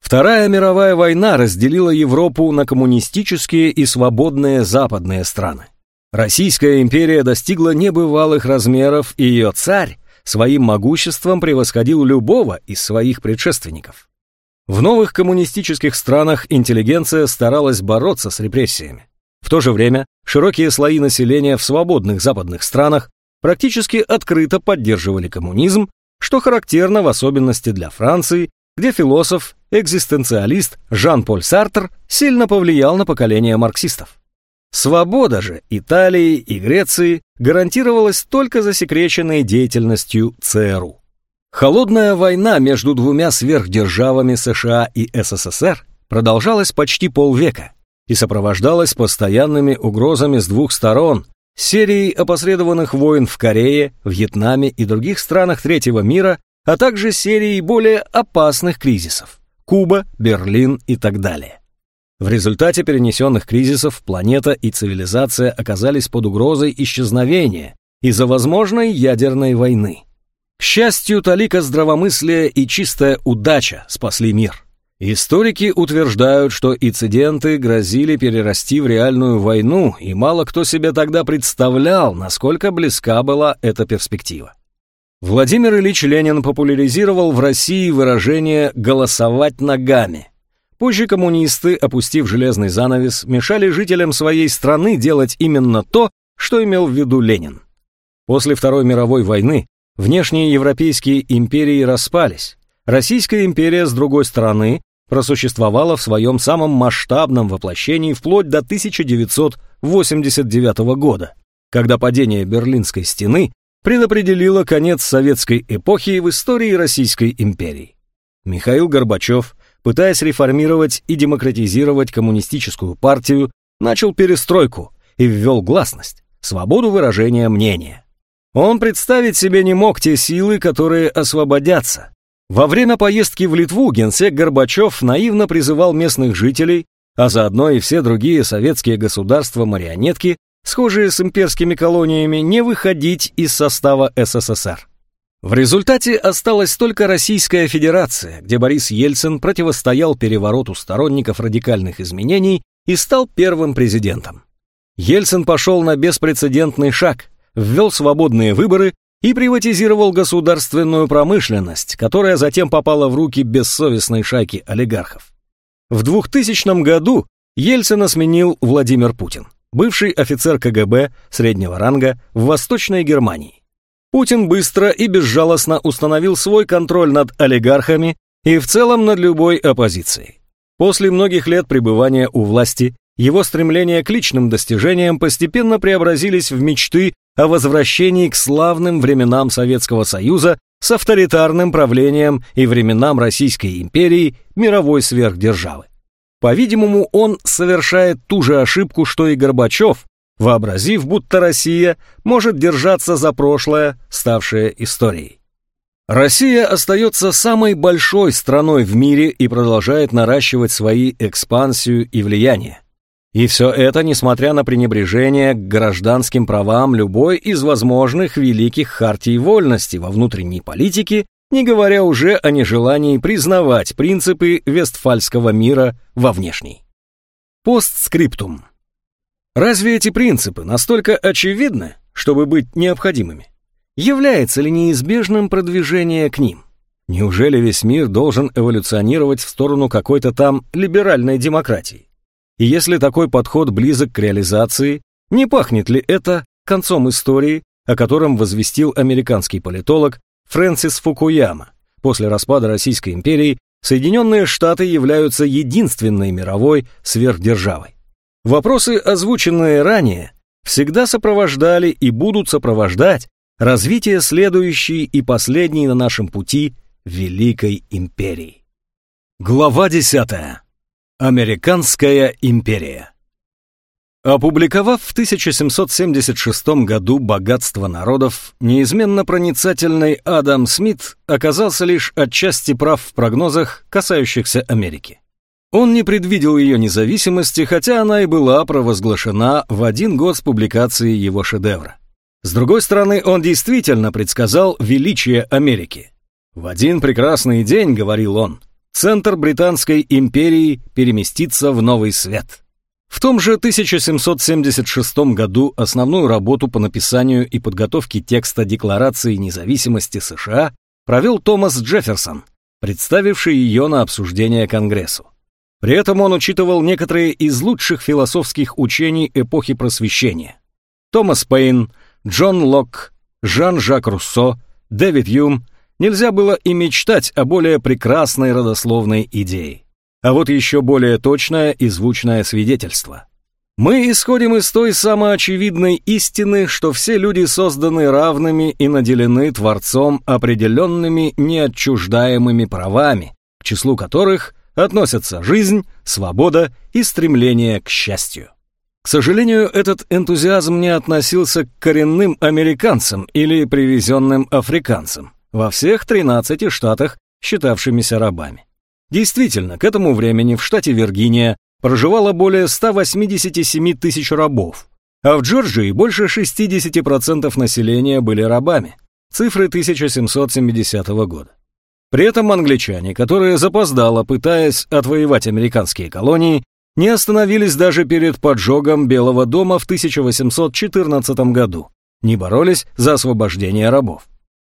Вторая мировая война разделила Европу на коммунистические и свободные западные страны. Российская империя достигла небывалых размеров, и ее царь своим могуществом превосходил любого из своих предшественников. В новых коммунистических странах интеллигенция старалась бороться с репрессиями. В то же время широкие слои населения в свободных западных странах практически открыто поддерживали коммунизм, что характерно в особенности для Франции где философ, экзистенциалист Жан-Поль Сартр сильно повлиял на поколение марксистов. Свобода же Италии и Греции гарантировалась только засекреченной деятельностью ЦРУ. Холодная война между двумя сверхдержавами США и СССР продолжалась почти полвека и сопровождалась постоянными угрозами с двух сторон, серией опосредованных войн в Корее, Вьетнаме и других странах третьего мира а также серией более опасных кризисов – Куба, Берлин и так далее. В результате перенесенных кризисов планета и цивилизация оказались под угрозой исчезновения из-за возможной ядерной войны. К счастью, талика здравомыслия и чистая удача спасли мир. Историки утверждают, что инциденты грозили перерасти в реальную войну, и мало кто себе тогда представлял, насколько близка была эта перспектива. Владимир Ильич Ленин популяризировал в России выражение «голосовать ногами». Позже коммунисты, опустив железный занавес, мешали жителям своей страны делать именно то, что имел в виду Ленин. После Второй мировой войны внешние европейские империи распались. Российская империя, с другой стороны, просуществовала в своем самом масштабном воплощении вплоть до 1989 года, когда падение Берлинской стены предопределила конец советской эпохи в истории Российской империи. Михаил Горбачев, пытаясь реформировать и демократизировать коммунистическую партию, начал перестройку и ввел гласность, свободу выражения мнения. Он представить себе не мог те силы, которые освободятся. Во время поездки в Литву генсек Горбачев наивно призывал местных жителей, а заодно и все другие советские государства-марионетки, схожие с имперскими колониями, не выходить из состава СССР. В результате осталась только Российская Федерация, где Борис Ельцин противостоял перевороту сторонников радикальных изменений и стал первым президентом. Ельцин пошел на беспрецедентный шаг, ввел свободные выборы и приватизировал государственную промышленность, которая затем попала в руки бессовестной шайки олигархов. В 2000 году Ельцина сменил Владимир Путин, бывший офицер КГБ среднего ранга в Восточной Германии. Путин быстро и безжалостно установил свой контроль над олигархами и в целом над любой оппозицией. После многих лет пребывания у власти его стремления к личным достижениям постепенно преобразились в мечты о возвращении к славным временам Советского Союза с авторитарным правлением и временам Российской империи мировой сверхдержавы. По-видимому, он совершает ту же ошибку, что и Горбачев, вообразив, будто Россия может держаться за прошлое, ставшее историей. Россия остается самой большой страной в мире и продолжает наращивать свои экспансию и влияние. И все это несмотря на пренебрежение к гражданским правам любой из возможных великих хартий вольности во внутренней политике, не говоря уже о нежелании признавать принципы Вестфальского мира во внешней. Постскриптум. Разве эти принципы настолько очевидны, чтобы быть необходимыми? Является ли неизбежным продвижение к ним? Неужели весь мир должен эволюционировать в сторону какой-то там либеральной демократии? И если такой подход близок к реализации, не пахнет ли это концом истории, о котором возвестил американский политолог Фрэнсис Фукуяма? После распада Российской империи Соединенные Штаты являются единственной мировой сверхдержавой. Вопросы, озвученные ранее, всегда сопровождали и будут сопровождать развитие следующей и последней на нашем пути Великой империи. Глава 10. Американская империя. Опубликовав в 1776 году «Богатство народов», неизменно проницательный Адам Смит оказался лишь отчасти прав в прогнозах, касающихся Америки. Он не предвидел ее независимости, хотя она и была провозглашена в один год с публикацией его шедевра. С другой стороны, он действительно предсказал величие Америки. «В один прекрасный день, — говорил он, — центр Британской империи переместится в новый свет». В том же 1776 году основную работу по написанию и подготовке текста Декларации независимости США провел Томас Джефферсон, представивший ее на обсуждение Конгрессу. При этом он учитывал некоторые из лучших философских учений эпохи Просвещения. Томас Пейн, Джон Локк, Жан-Жак Руссо, Дэвид Юм нельзя было и мечтать о более прекрасной родословной идее. А вот еще более точное и звучное свидетельство. Мы исходим из той самоочевидной истины, что все люди созданы равными и наделены Творцом определенными неотчуждаемыми правами, к числу которых относятся жизнь, свобода и стремление к счастью. К сожалению, этот энтузиазм не относился к коренным американцам или привезенным африканцам во всех 13 штатах, считавшимися рабами. Действительно, к этому времени в штате Виргиния проживало более 187 тысяч рабов, а в Джорджии больше 60% населения были рабами, цифры 1770 года. При этом англичане, которые запоздало, пытаясь отвоевать американские колонии, не остановились даже перед поджогом Белого дома в 1814 году, не боролись за освобождение рабов.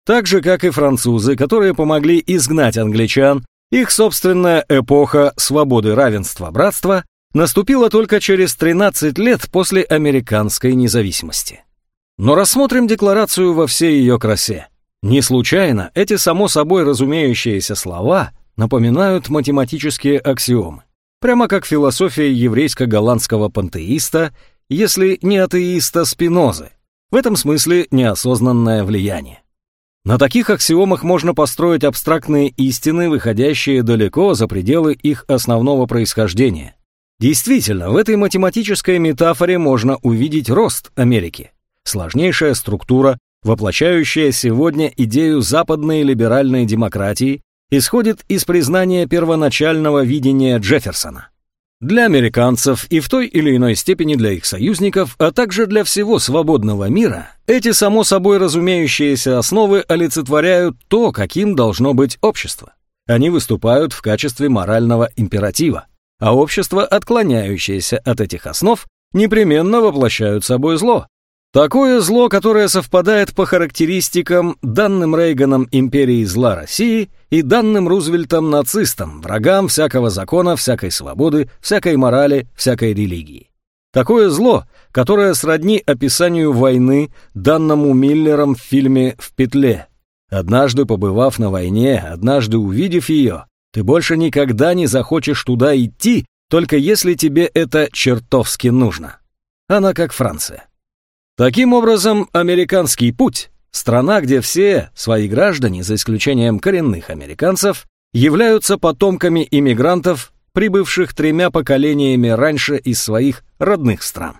Так же, как и французы, которые помогли изгнать англичан, их собственная эпоха свободы, равенства, братства наступила только через 13 лет после американской независимости. Но рассмотрим декларацию во всей ее красе. Не случайно эти само собой разумеющиеся слова напоминают математические аксиомы. Прямо как философия еврейско-голландского пантеиста, если не атеиста Спинозы. В этом смысле неосознанное влияние. На таких аксиомах можно построить абстрактные истины, выходящие далеко за пределы их основного происхождения. Действительно, в этой математической метафоре можно увидеть рост Америки. Сложнейшая структура, воплощающая сегодня идею западной либеральной демократии, исходит из признания первоначального видения Джефферсона. Для американцев и в той или иной степени для их союзников, а также для всего свободного мира, эти само собой разумеющиеся основы олицетворяют то, каким должно быть общество. Они выступают в качестве морального императива, а общества, отклоняющиеся от этих основ, непременно воплощают собой зло. Такое зло, которое совпадает по характеристикам данным Рейганом империи зла России и данным Рузвельтом нацистам, врагам всякого закона, всякой свободы, всякой морали, всякой религии. Такое зло, которое сродни описанию войны, данному Миллером в фильме «В петле». Однажды побывав на войне, однажды увидев ее, ты больше никогда не захочешь туда идти, только если тебе это чертовски нужно. Она как Франция. Таким образом, американский путь – страна, где все свои граждане, за исключением коренных американцев, являются потомками иммигрантов, прибывших тремя поколениями раньше из своих родных стран.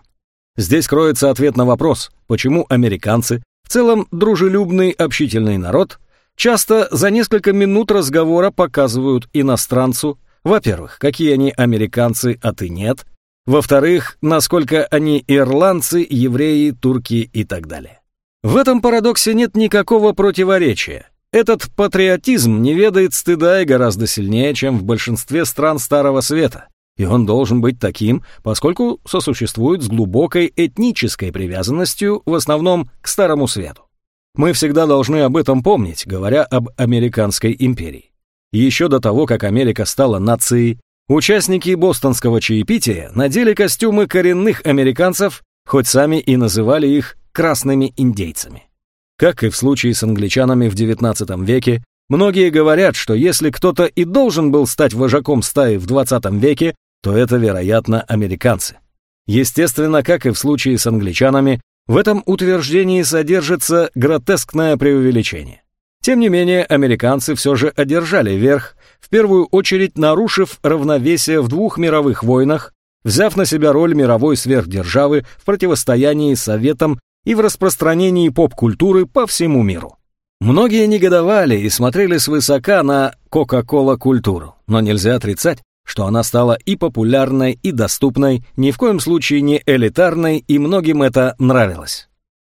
Здесь кроется ответ на вопрос, почему американцы, в целом дружелюбный общительный народ, часто за несколько минут разговора показывают иностранцу, во-первых, какие они американцы, а ты нет, во-вторых, насколько они ирландцы, евреи, турки и так далее. В этом парадоксе нет никакого противоречия. Этот патриотизм не ведает стыда и гораздо сильнее, чем в большинстве стран Старого Света. И он должен быть таким, поскольку сосуществует с глубокой этнической привязанностью, в основном к Старому Свету. Мы всегда должны об этом помнить, говоря об американской империи. Еще до того, как Америка стала нацией, Участники бостонского чаепития надели костюмы коренных американцев, хоть сами и называли их красными индейцами. Как и в случае с англичанами в XIX веке, многие говорят, что если кто-то и должен был стать вожаком стаи в XX веке, то это, вероятно, американцы. Естественно, как и в случае с англичанами, в этом утверждении содержится гротескное преувеличение. Тем не менее, американцы все же одержали верх, в первую очередь нарушив равновесие в двух мировых войнах, взяв на себя роль мировой сверхдержавы в противостоянии Советам и в распространении поп-культуры по всему миру. Многие негодовали и смотрели свысока на Кока-Кола культуру, но нельзя отрицать, что она стала и популярной, и доступной, ни в коем случае не элитарной, и многим это нравилось.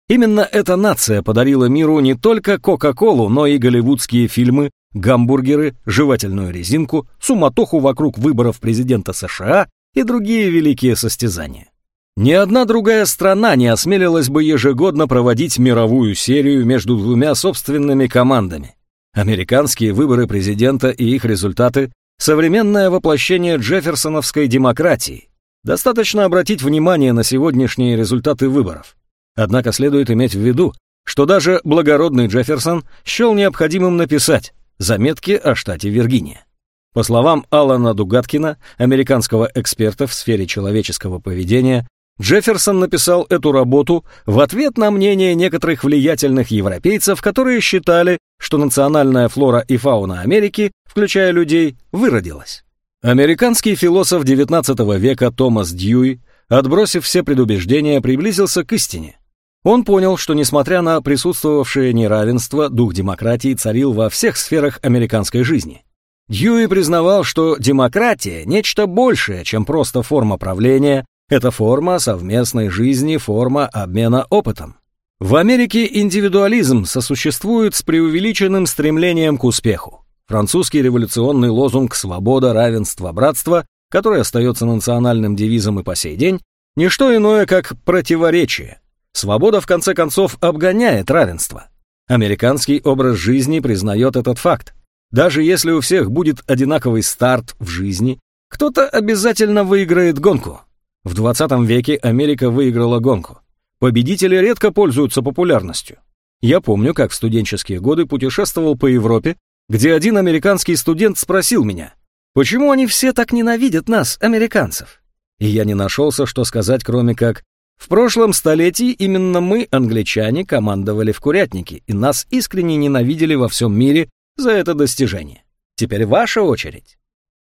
Именно эта нация подарила миру не только Кока-Колу, но и голливудские фильмы, гамбургеры, жевательную резинку, суматоху вокруг выборов президента США и другие великие состязания. Ни одна другая страна не осмелилась бы ежегодно проводить мировую серию между двумя собственными командами. Американские выборы президента и их результаты – современное воплощение джефферсоновской демократии. Достаточно обратить внимание на сегодняшние результаты выборов. Однако следует иметь в виду, что даже благородный Джефферсон счел необходимым написать заметки о штате Виргиния. По словам Алана Дугаткина, американского эксперта в сфере человеческого поведения, Джефферсон написал эту работу в ответ на мнение некоторых влиятельных европейцев, которые считали, что национальная флора и фауна Америки, включая людей, выродилась. Американский философ XIX века Томас Дьюи, отбросив все предубеждения, приблизился к истине. Он понял, что несмотря на присутствовавшее неравенство, дух демократии царил во всех сферах американской жизни. Дьюи признавал, что демократия – нечто большее, чем просто форма правления, это форма совместной жизни, форма обмена опытом. В Америке индивидуализм сосуществует с преувеличенным стремлением к успеху. Французский революционный лозунг «Свобода, равенство, братство», который остается национальным девизом и по сей день, не что иное, как противоречие, Свобода, в конце концов, обгоняет равенство. Американский образ жизни признает этот факт. Даже если у всех будет одинаковый старт в жизни, кто-то обязательно выиграет гонку. В 20 веке Америка выиграла гонку. Победители редко пользуются популярностью. Я помню, как в студенческие годы путешествовал по Европе, где один американский студент спросил меня, почему они все так ненавидят нас, американцев? И я не нашелся, что сказать, кроме как в прошлом столетии именно мы, англичане, командовали в курятнике, и нас искренне ненавидели во всем мире за это достижение. Теперь ваша очередь.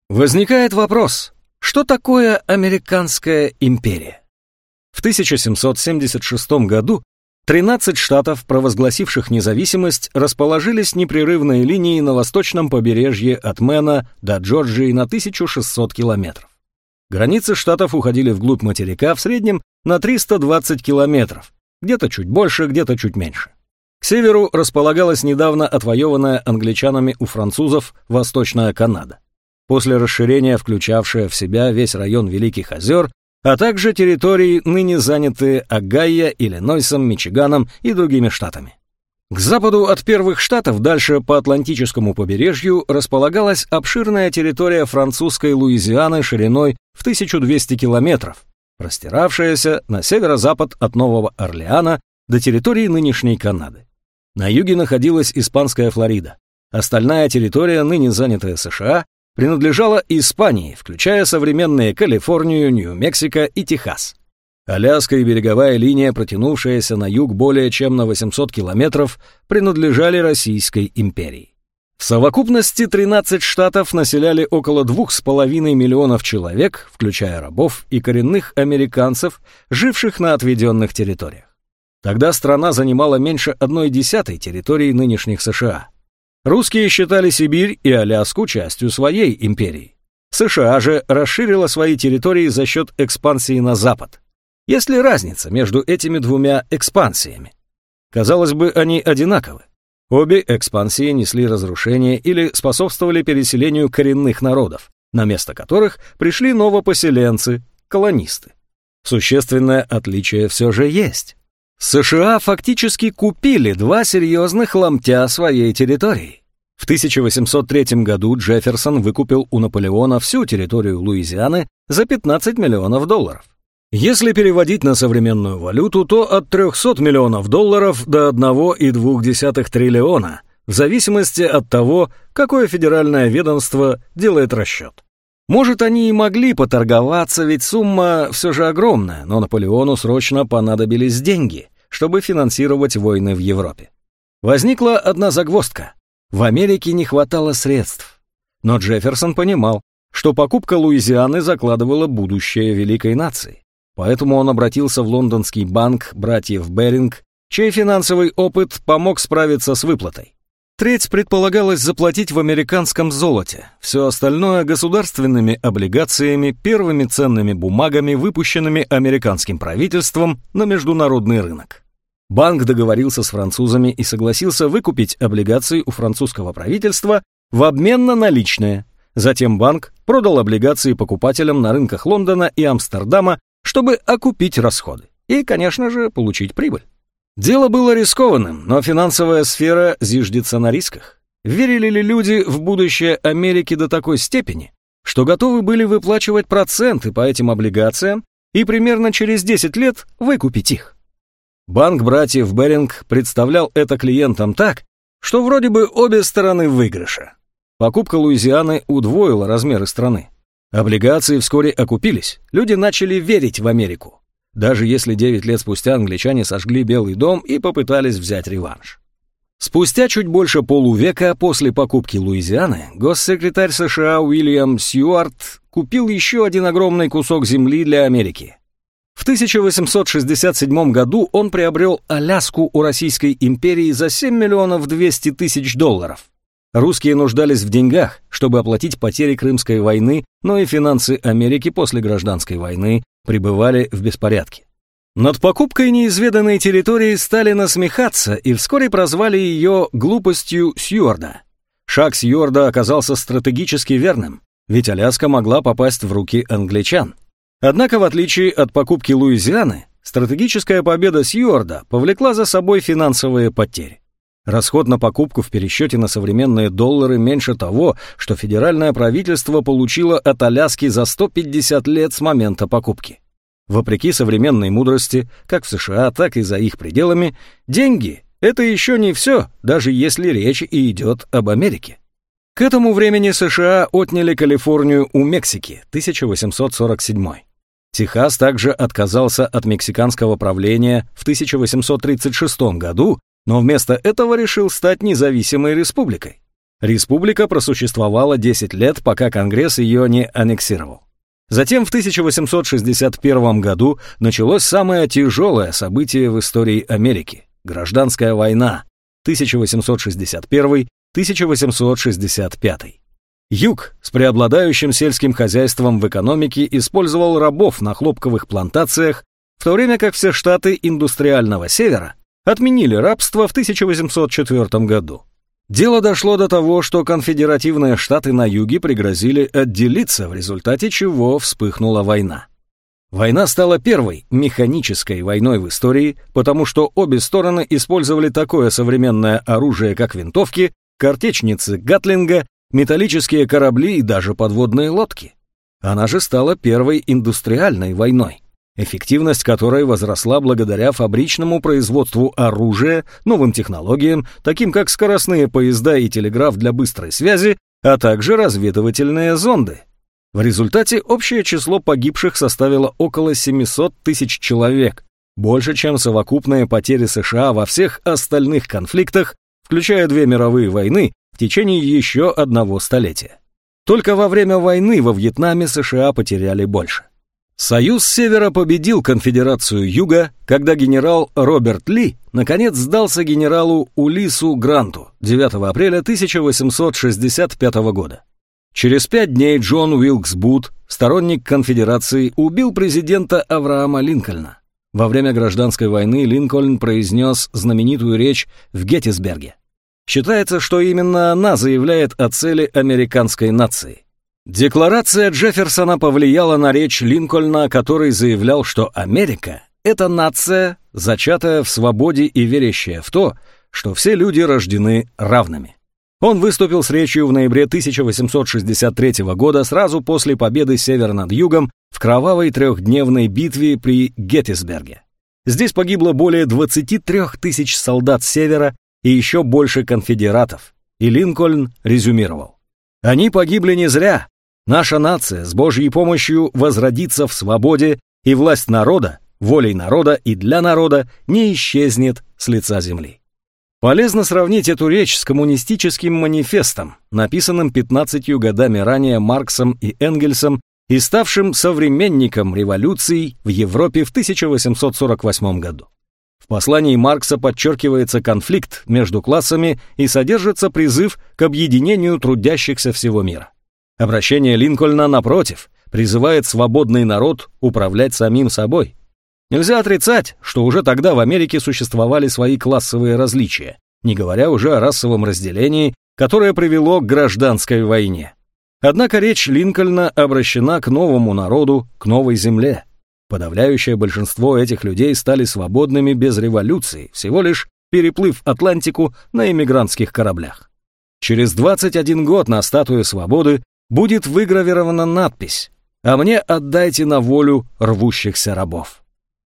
Возникает вопрос, что такое американская империя? В 1776 году 13 штатов, провозгласивших независимость, расположились непрерывной линией на восточном побережье от Мэна до Джорджии на 1600 километров. Границы штатов уходили вглубь материка в среднем на 320 километров, где-то чуть больше, где-то чуть меньше. К северу располагалась недавно отвоеванная англичанами у французов Восточная Канада. После расширения, включавшая в себя весь район Великих озер, а также территории, ныне занятые Огайо, Иллинойсом, Мичиганом и другими штатами. К западу от первых штатов, дальше по Атлантическому побережью, располагалась обширная территория французской Луизианы шириной в 1200 километров, простиравшаяся на северо-запад от Нового Орлеана до территории нынешней Канады. На юге находилась испанская Флорида. Остальная территория, ныне занятая США, принадлежала Испании, включая современные Калифорнию, Нью-Мексико и Техас. Аляска и береговая линия, протянувшаяся на юг более чем на 800 километров, принадлежали Российской империи. В совокупности 13 штатов населяли около 2,5 миллионов человек, включая рабов и коренных американцев, живших на отведенных территориях. Тогда страна занимала меньше одной десятой территории нынешних США. Русские считали Сибирь и Аляску частью своей империи. США же расширила свои территории за счет экспансии на запад. Есть ли разница между этими двумя экспансиями? Казалось бы, они одинаковы. Обе экспансии несли разрушение или способствовали переселению коренных народов, на место которых пришли новопоселенцы, колонисты. Существенное отличие все же есть. США фактически купили два серьезных ломтя своей территории. В 1803 году Джефферсон выкупил у Наполеона всю территорию Луизианы за 15 миллионов долларов. Если переводить на современную валюту, то от 300 миллионов долларов до 1,2 триллиона, в зависимости от того, какое федеральное ведомство делает расчет. Может, они и могли поторговаться, ведь сумма все же огромная, но Наполеону срочно понадобились деньги, чтобы финансировать войны в Европе. Возникла одна загвоздка. В Америке не хватало средств. Но Джефферсон понимал, что покупка Луизианы закладывала будущее великой нации. Поэтому он обратился в лондонский банк братьев Беринг, чей финансовый опыт помог справиться с выплатой. Треть предполагалось заплатить в американском золоте, все остальное государственными облигациями, первыми ценными бумагами, выпущенными американским правительством на международный рынок. Банк договорился с французами и согласился выкупить облигации у французского правительства в обмен на наличные. Затем банк продал облигации покупателям на рынках Лондона и Амстердама, чтобы окупить расходы и, конечно же, получить прибыль. Дело было рискованным, но финансовая сфера зиждется на рисках. Верили ли люди в будущее Америки до такой степени, что готовы были выплачивать проценты по этим облигациям и примерно через 10 лет выкупить их? Банк братьев Беринг представлял это клиентам так, что вроде бы обе стороны выигрыша. Покупка Луизианы удвоила размеры страны. Облигации вскоре окупились, люди начали верить в Америку даже если 9 лет спустя англичане сожгли Белый дом и попытались взять реванш. Спустя чуть больше полувека после покупки Луизианы, госсекретарь США Уильям Сьюарт купил еще один огромный кусок земли для Америки. В 1867 году он приобрел Аляску у Российской империи за 7 миллионов 200 тысяч долларов. Русские нуждались в деньгах, чтобы оплатить потери Крымской войны, но и финансы Америки после гражданской войны пребывали в беспорядке. Над покупкой неизведанной территории стали насмехаться и вскоре прозвали ее глупостью Сьюарда. Шаг Сьюарда оказался стратегически верным, ведь Аляска могла попасть в руки англичан. Однако, в отличие от покупки Луизианы, стратегическая победа Сьюарда повлекла за собой финансовые потери. Расход на покупку в пересчете на современные доллары меньше того, что федеральное правительство получило от Аляски за 150 лет с момента покупки. Вопреки современной мудрости, как в США, так и за их пределами, деньги — это еще не все, даже если речь и идет об Америке. К этому времени США отняли Калифорнию у Мексики, 1847 Техас также отказался от мексиканского правления в 1836 году но вместо этого решил стать независимой республикой. Республика просуществовала 10 лет, пока Конгресс ее не аннексировал. Затем в 1861 году началось самое тяжелое событие в истории Америки – гражданская война 1861-1865. Юг с преобладающим сельским хозяйством в экономике использовал рабов на хлопковых плантациях, в то время как все штаты индустриального севера отменили рабство в 1804 году. Дело дошло до того, что конфедеративные штаты на юге пригрозили отделиться, в результате чего вспыхнула война. Война стала первой механической войной в истории, потому что обе стороны использовали такое современное оружие, как винтовки, картечницы Гатлинга металлические корабли и даже подводные лодки. Она же стала первой индустриальной войной, эффективность которой возросла благодаря фабричному производству оружия, новым технологиям, таким как скоростные поезда и телеграф для быстрой связи, а также разведывательные зонды. В результате общее число погибших составило около 700 тысяч человек, больше, чем совокупные потери США во всех остальных конфликтах, включая две мировые войны в течение еще одного столетия. Только во время войны во Вьетнаме США потеряли больше. Союз Севера победил конфедерацию Юга, когда генерал Роберт Ли наконец сдался генералу Улису Гранту 9 апреля 1865 года. Через пять дней Джон Уилкс Бут, сторонник конфедерации, убил президента Авраама Линкольна. Во время гражданской войны Линкольн произнес знаменитую речь в Геттисберге. Считается, что именно она заявляет о цели американской нации. Декларация Джефферсона повлияла на речь Линкольна, который заявлял, что Америка — это нация, зачатая в свободе и верящая в то, что все люди рождены равными. Он выступил с речью в ноябре 1863 года сразу после победы Север над Югом в кровавой трехдневной битве при Геттисберге. Здесь погибло более 23 тысяч солдат Севера и еще больше конфедератов, и Линкольн резюмировал. Они погибли не зря. Наша нация с Божьей помощью возродится в свободе, и власть народа, волей народа и для народа не исчезнет с лица земли. Полезно сравнить эту речь с коммунистическим манифестом, написанным 15 годами ранее Марксом и Энгельсом и ставшим современником революций в Европе в 1848 году. В послании Маркса подчеркивается конфликт между классами и содержится призыв к объединению трудящихся всего мира. Обращение Линкольна, напротив, призывает свободный народ управлять самим собой. Нельзя отрицать, что уже тогда в Америке существовали свои классовые различия, не говоря уже о расовом разделении, которое привело к гражданской войне. Однако речь Линкольна обращена к новому народу, к новой земле. Подавляющее большинство этих людей стали свободными без революции, всего лишь переплыв Атлантику на эмигрантских кораблях. Через 21 год на статуе свободы будет выгравирована надпись «А мне отдайте на волю рвущихся рабов».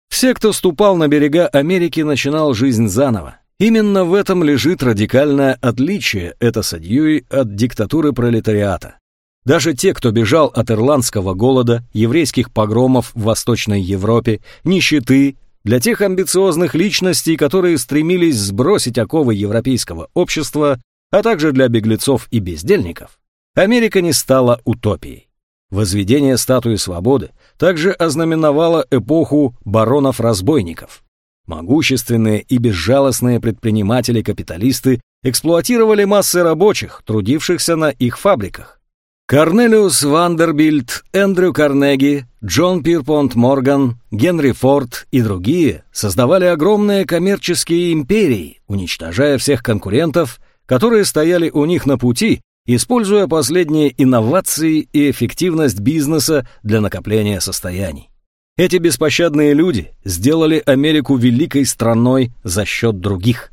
Все, кто ступал на берега Америки, начинал жизнь заново. Именно в этом лежит радикальное отличие это Дьюи от диктатуры пролетариата. Даже те, кто бежал от ирландского голода, еврейских погромов в Восточной Европе, нищеты, для тех амбициозных личностей, которые стремились сбросить оковы европейского общества, а также для беглецов и бездельников, Америка не стала утопией. Возведение статуи свободы также ознаменовало эпоху баронов-разбойников. Могущественные и безжалостные предприниматели-капиталисты эксплуатировали массы рабочих, трудившихся на их фабриках. Корнелиус Вандербильд, Эндрю Карнеги, Джон Пирпонт Морган, Генри Форд и другие создавали огромные коммерческие империи, уничтожая всех конкурентов, которые стояли у них на пути, используя последние инновации и эффективность бизнеса для накопления состояний. Эти беспощадные люди сделали Америку великой страной за счет других.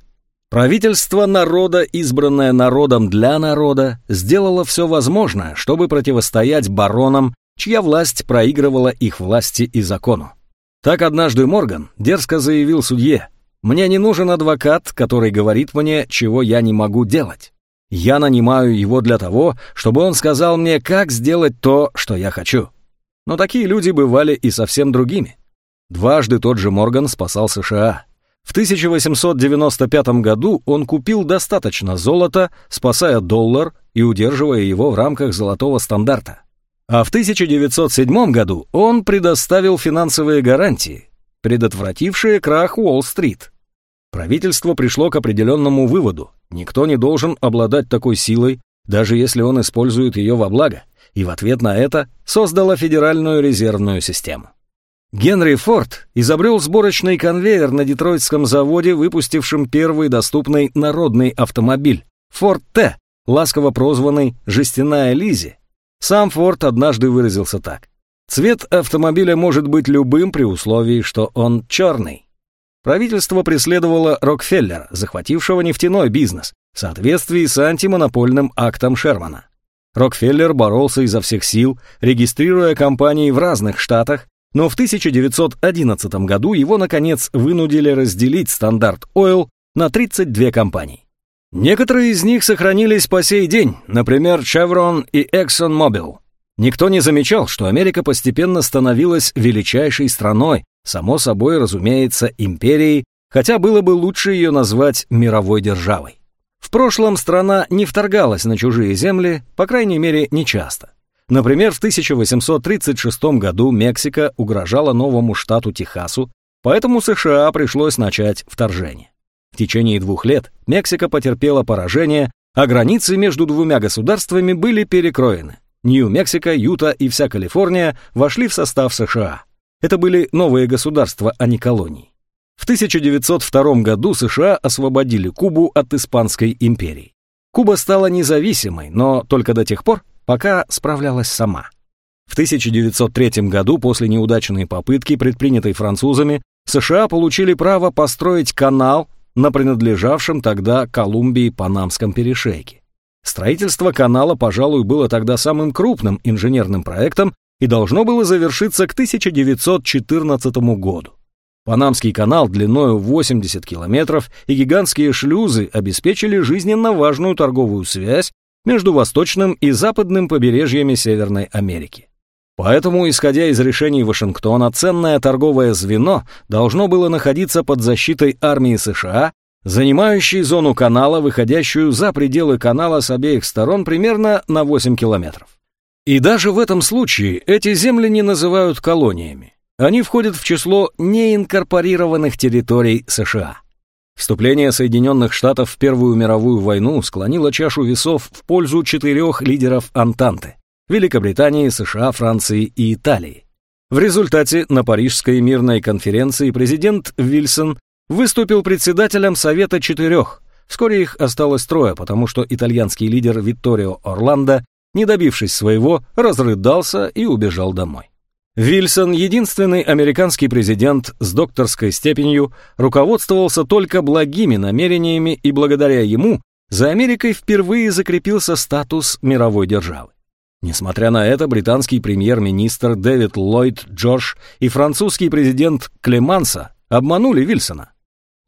Правительство народа, избранное народом для народа, сделало все возможное, чтобы противостоять баронам, чья власть проигрывала их власти и закону. Так однажды Морган дерзко заявил судье, «Мне не нужен адвокат, который говорит мне, чего я не могу делать. Я нанимаю его для того, чтобы он сказал мне, как сделать то, что я хочу». Но такие люди бывали и совсем другими. Дважды тот же Морган спасал США. В 1895 году он купил достаточно золота, спасая доллар и удерживая его в рамках золотого стандарта. А в 1907 году он предоставил финансовые гарантии, предотвратившие крах Уолл-стрит. Правительство пришло к определенному выводу. Никто не должен обладать такой силой, даже если он использует ее во благо, и в ответ на это создало Федеральную резервную систему. Генри Форд изобрел сборочный конвейер на детройтском заводе, выпустившем первый доступный народный автомобиль Форд Т, ласково прозванный «Жестяная Лизи». Сам Форд однажды выразился так. «Цвет автомобиля может быть любым при условии, что он черный». Правительство преследовало Рокфеллера, захватившего нефтяной бизнес, в соответствии с антимонопольным актом Шермана. Рокфеллер боролся изо всех сил, регистрируя компании в разных штатах, но в 1911 году его, наконец, вынудили разделить стандарт Oil на 32 компании. Некоторые из них сохранились по сей день, например, Chevron и ExxonMobil. Никто не замечал, что Америка постепенно становилась величайшей страной, само собой, разумеется, империей, хотя было бы лучше ее назвать мировой державой. В прошлом страна не вторгалась на чужие земли, по крайней мере, нечасто. Например, в 1836 году Мексика угрожала новому штату Техасу, поэтому США пришлось начать вторжение. В течение двух лет Мексика потерпела поражение, а границы между двумя государствами были перекроены. Нью-Мексико, Юта и вся Калифорния вошли в состав США. Это были новые государства, а не колонии. В 1902 году США освободили Кубу от Испанской империи. Куба стала независимой, но только до тех пор, пока справлялась сама. В 1903 году, после неудачной попытки, предпринятой французами, США получили право построить канал на принадлежавшем тогда Колумбии Панамском перешейке. Строительство канала, пожалуй, было тогда самым крупным инженерным проектом и должно было завершиться к 1914 году. Панамский канал длиною 80 километров и гигантские шлюзы обеспечили жизненно важную торговую связь между восточным и западным побережьями Северной Америки. Поэтому, исходя из решений Вашингтона, ценное торговое звено должно было находиться под защитой армии США, занимающей зону канала, выходящую за пределы канала с обеих сторон примерно на 8 километров. И даже в этом случае эти земли не называют колониями. Они входят в число неинкорпорированных территорий США. Вступление Соединенных Штатов в Первую мировую войну склонило чашу весов в пользу четырех лидеров Антанты – Великобритании, США, Франции и Италии. В результате на Парижской мирной конференции президент Вильсон выступил председателем Совета четырех. Вскоре их осталось трое, потому что итальянский лидер Витторио Орландо, не добившись своего, разрыдался и убежал домой. Вильсон, единственный американский президент с докторской степенью, руководствовался только благими намерениями и благодаря ему за Америкой впервые закрепился статус мировой державы. Несмотря на это, британский премьер-министр Дэвид Ллойд Джордж и французский президент Клеманса обманули Вильсона.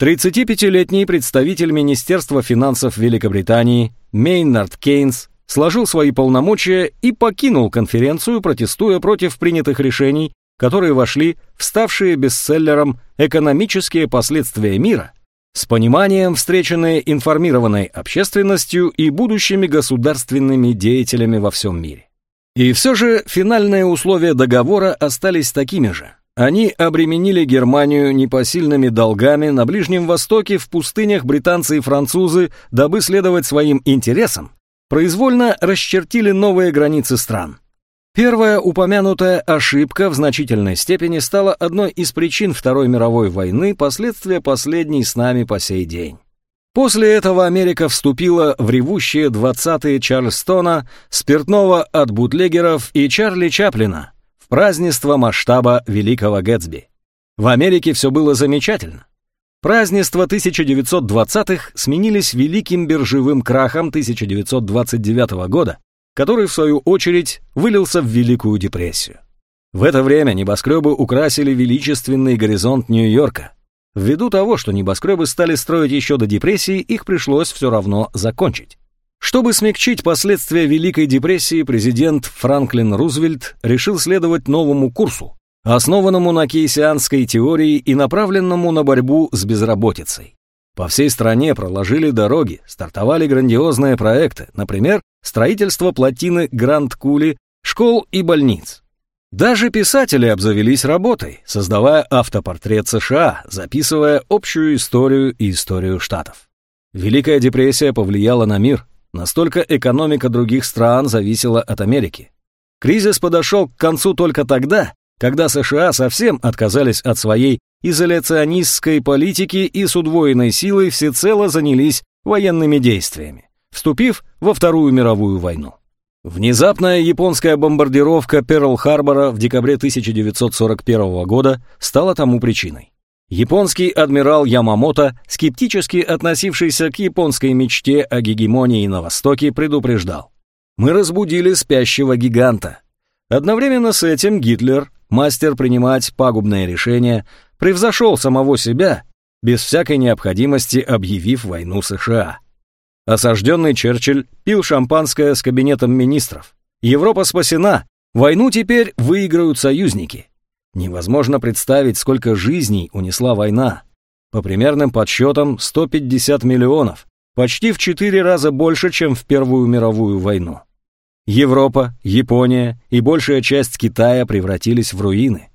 35-летний представитель Министерства финансов Великобритании Мейнард Кейнс сложил свои полномочия и покинул конференцию, протестуя против принятых решений, которые вошли в ставшие бестселлером «Экономические последствия мира», с пониманием встреченные информированной общественностью и будущими государственными деятелями во всем мире. И все же финальные условия договора остались такими же. Они обременили Германию непосильными долгами на Ближнем Востоке, в пустынях британцы и французы, дабы следовать своим интересам, произвольно расчертили новые границы стран. Первая упомянутая ошибка в значительной степени стала одной из причин Второй мировой войны, последствия последней с нами по сей день. После этого Америка вступила в ревущие 20-е Чарльстона, спиртного от бутлегеров и Чарли Чаплина празднество масштаба Великого Гэтсби. В Америке все было замечательно. Празднества 1920-х сменились великим биржевым крахом 1929 года, который, в свою очередь, вылился в Великую депрессию. В это время небоскребы украсили величественный горизонт Нью-Йорка. Ввиду того, что небоскребы стали строить еще до депрессии, их пришлось все равно закончить. Чтобы смягчить последствия Великой депрессии, президент Франклин Рузвельт решил следовать новому курсу, основанному на кейсианской теории и направленному на борьбу с безработицей. По всей стране проложили дороги, стартовали грандиозные проекты, например, строительство плотины Гранд-Кули, школ и больниц. Даже писатели обзавелись работой, создавая автопортрет США, записывая общую историю и историю Штатов. Великая депрессия повлияла на мир, настолько экономика других стран зависела от Америки. Кризис подошел к концу только тогда, когда США совсем отказались от своей изоляционистской политики и с удвоенной силой всецело занялись военными действиями, вступив во Вторую мировую войну. Внезапная японская бомбардировка Перл-Харбора в декабре 1941 года стала тому причиной. Японский адмирал Ямамото, скептически относившийся к японской мечте о гегемонии на Востоке, предупреждал. «Мы разбудили спящего гиганта». Одновременно с этим Гитлер, мастер принимать пагубные решения, превзошел самого себя, без всякой необходимости объявив войну США. Осажденный Черчилль пил шампанское с кабинетом министров. Европа спасена, войну теперь выиграют союзники. Невозможно представить, сколько жизней унесла война. По примерным подсчетам 150 миллионов, почти в четыре раза больше, чем в Первую мировую войну. Европа, Япония и большая часть Китая превратились в руины.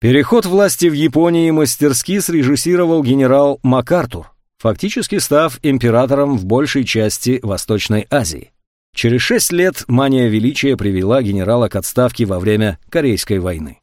Переход власти в Японии мастерски срежиссировал генерал МакАртур, фактически став императором в большей части Восточной Азии. Через шесть лет мания величия привела генерала к отставке во время Корейской войны.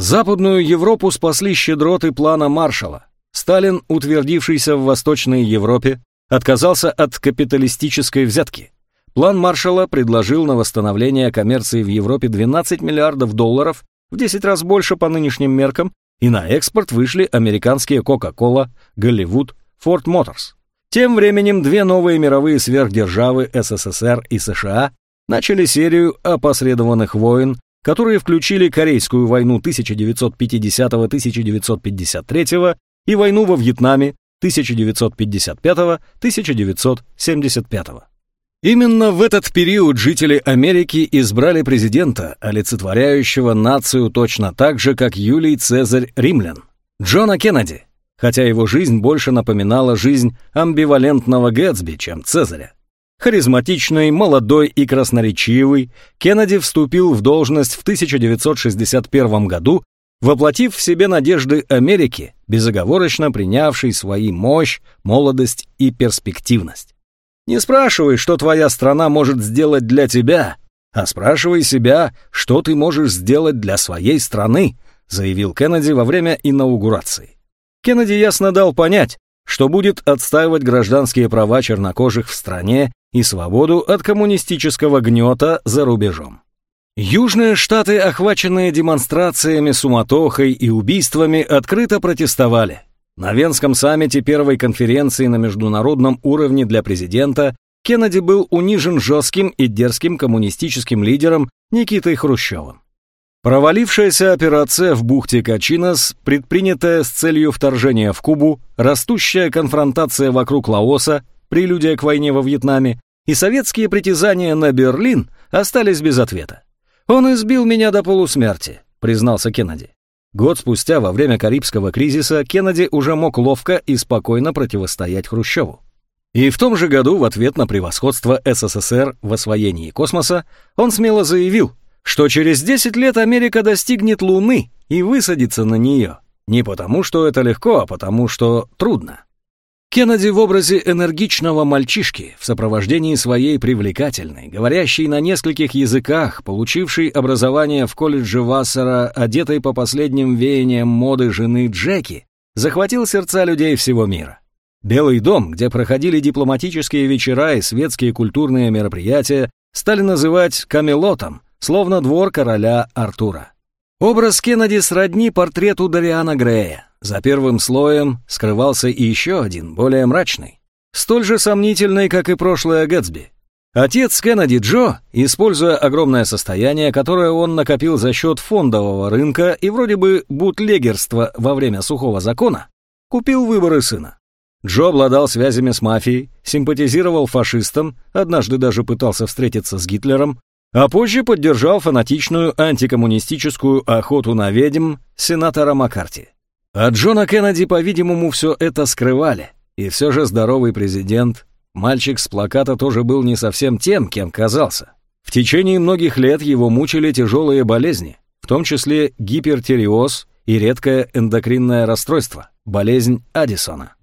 Западную Европу спасли щедроты плана Маршалла. Сталин, утвердившийся в Восточной Европе, отказался от капиталистической взятки. План Маршалла предложил на восстановление коммерции в Европе 12 миллиардов долларов в 10 раз больше по нынешним меркам, и на экспорт вышли американские Coca-Cola, Голливуд, Ford Motors. Тем временем две новые мировые сверхдержавы СССР и США начали серию опосредованных войн, которые включили Корейскую войну 1950-1953 и войну во Вьетнаме 1955-1975. Именно в этот период жители Америки избрали президента, олицетворяющего нацию точно так же, как Юлий Цезарь римлян, Джона Кеннеди, хотя его жизнь больше напоминала жизнь амбивалентного Гэтсби, чем Цезаря. Харизматичный, молодой и красноречивый, Кеннеди вступил в должность в 1961 году, воплотив в себе надежды Америки, безоговорочно принявшей свои мощь, молодость и перспективность. Не спрашивай, что твоя страна может сделать для тебя, а спрашивай себя, что ты можешь сделать для своей страны, заявил Кеннеди во время инаугурации. Кеннеди ясно дал понять, что будет отстаивать гражданские права чернокожих в стране и свободу от коммунистического гнета за рубежом. Южные штаты, охваченные демонстрациями, суматохой и убийствами, открыто протестовали. На Венском саммите первой конференции на международном уровне для президента Кеннеди был унижен жестким и дерзким коммунистическим лидером Никитой Хрущевым. Провалившаяся операция в бухте Качинос, предпринятая с целью вторжения в Кубу, растущая конфронтация вокруг Лаоса, прелюдия к войне во Вьетнаме, и советские притязания на Берлин остались без ответа. «Он избил меня до полусмерти», — признался Кеннеди. Год спустя, во время Карибского кризиса, Кеннеди уже мог ловко и спокойно противостоять Хрущеву. И в том же году, в ответ на превосходство СССР в освоении космоса, он смело заявил, что через 10 лет Америка достигнет Луны и высадится на нее. Не потому, что это легко, а потому, что трудно. Кеннеди в образе энергичного мальчишки в сопровождении своей привлекательной, говорящей на нескольких языках, получившей образование в колледже Вассера, одетой по последним веяниям моды жены Джеки, захватил сердца людей всего мира. Белый дом, где проходили дипломатические вечера и светские культурные мероприятия, стали называть «камелотом», словно двор короля Артура. Образ Кеннеди сродни портрету Дариана Грея. За первым слоем скрывался и еще один, более мрачный. Столь же сомнительный, как и прошлое Гэтсби. Отец Кеннеди Джо, используя огромное состояние, которое он накопил за счет фондового рынка и вроде бы бутлегерства во время сухого закона, купил выборы сына. Джо обладал связями с мафией, симпатизировал фашистам, однажды даже пытался встретиться с Гитлером, а позже поддержал фанатичную антикоммунистическую охоту на ведьм сенатора Маккарти. От Джона Кеннеди, по-видимому, все это скрывали. И все же здоровый президент, мальчик с плаката тоже был не совсем тем, кем казался. В течение многих лет его мучили тяжелые болезни, в том числе гипертиреоз и редкое эндокринное расстройство, болезнь Аддисона.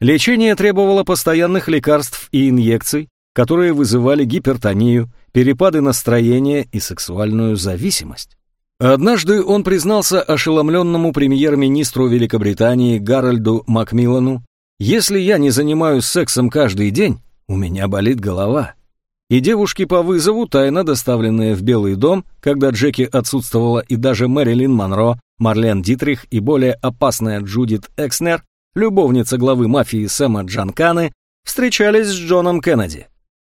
Лечение требовало постоянных лекарств и инъекций, которые вызывали гипертонию, перепады настроения и сексуальную зависимость. Однажды он признался ошеломленному премьер-министру Великобритании Гарольду Макмиллану, «Если я не занимаюсь сексом каждый день, у меня болит голова». И девушки по вызову, тайно доставленные в Белый дом, когда Джеки отсутствовала и даже Мэрилин Монро, Марлен Дитрих и более опасная Джудит Экснер, любовница главы мафии Сэма Джанканы, встречались с Джоном Кеннеди.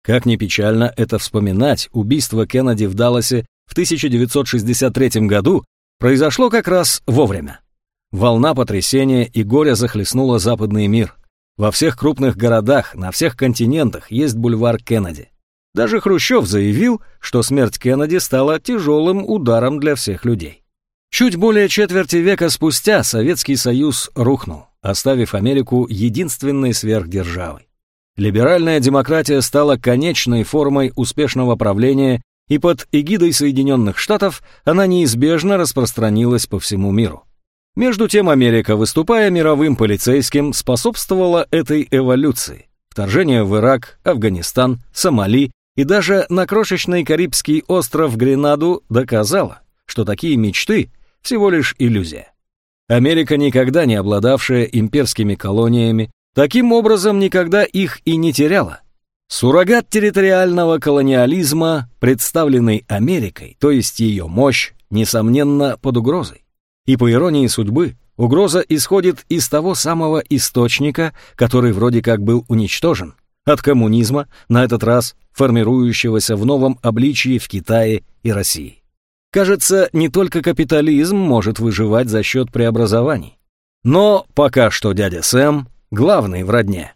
Как ни печально это вспоминать, убийство Кеннеди в Далласе в 1963 году произошло как раз вовремя. Волна потрясения и горя захлестнула западный мир. Во всех крупных городах, на всех континентах есть бульвар Кеннеди. Даже Хрущев заявил, что смерть Кеннеди стала тяжелым ударом для всех людей. Чуть более четверти века спустя Советский Союз рухнул, оставив Америку единственной сверхдержавой. Либеральная демократия стала конечной формой успешного правления и под эгидой Соединенных Штатов она неизбежно распространилась по всему миру. Между тем Америка, выступая мировым полицейским, способствовала этой эволюции. Вторжение в Ирак, Афганистан, Сомали и даже на крошечный Карибский остров Гренаду доказало, что такие мечты – всего лишь иллюзия. Америка, никогда не обладавшая имперскими колониями, таким образом никогда их и не теряла – Суррогат территориального колониализма, представленный Америкой, то есть ее мощь, несомненно, под угрозой. И по иронии судьбы, угроза исходит из того самого источника, который вроде как был уничтожен, от коммунизма, на этот раз формирующегося в новом обличии в Китае и России. Кажется, не только капитализм может выживать за счет преобразований. Но пока что дядя Сэм главный в родне.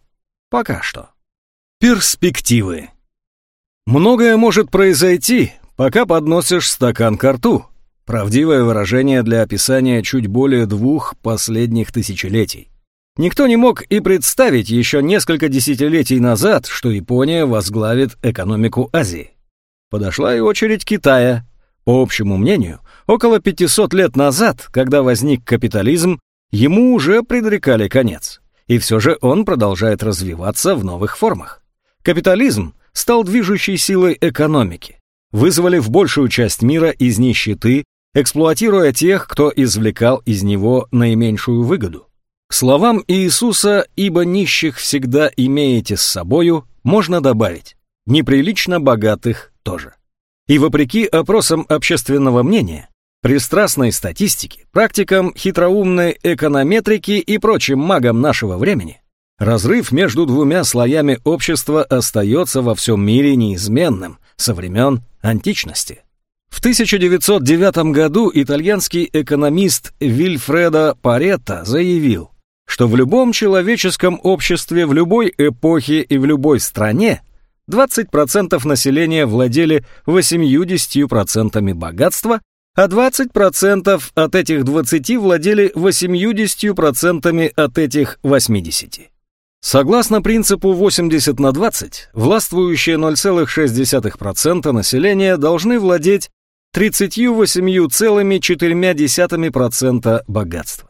Пока что. Перспективы. Многое может произойти, пока подносишь стакан к рту. Правдивое выражение для описания чуть более двух последних тысячелетий. Никто не мог и представить еще несколько десятилетий назад, что Япония возглавит экономику Азии. Подошла и очередь Китая. По общему мнению, около 500 лет назад, когда возник капитализм, ему уже предрекали конец. И все же он продолжает развиваться в новых формах. Капитализм стал движущей силой экономики, вызвали в большую часть мира из нищеты, эксплуатируя тех, кто извлекал из него наименьшую выгоду. К словам Иисуса «Ибо нищих всегда имеете с собою» можно добавить «неприлично богатых тоже». И вопреки опросам общественного мнения, пристрастной статистике, практикам хитроумной эконометрики и прочим магам нашего времени, Разрыв между двумя слоями общества остается во всем мире неизменным со времен античности. В 1909 году итальянский экономист Вильфредо Паретто заявил, что в любом человеческом обществе в любой эпохе и в любой стране 20% населения владели 80% богатства, а 20% от этих 20 владели 80% от этих 80. Согласно принципу 80 на 20, властвующие 0,6% населения должны владеть 38,4% богатства.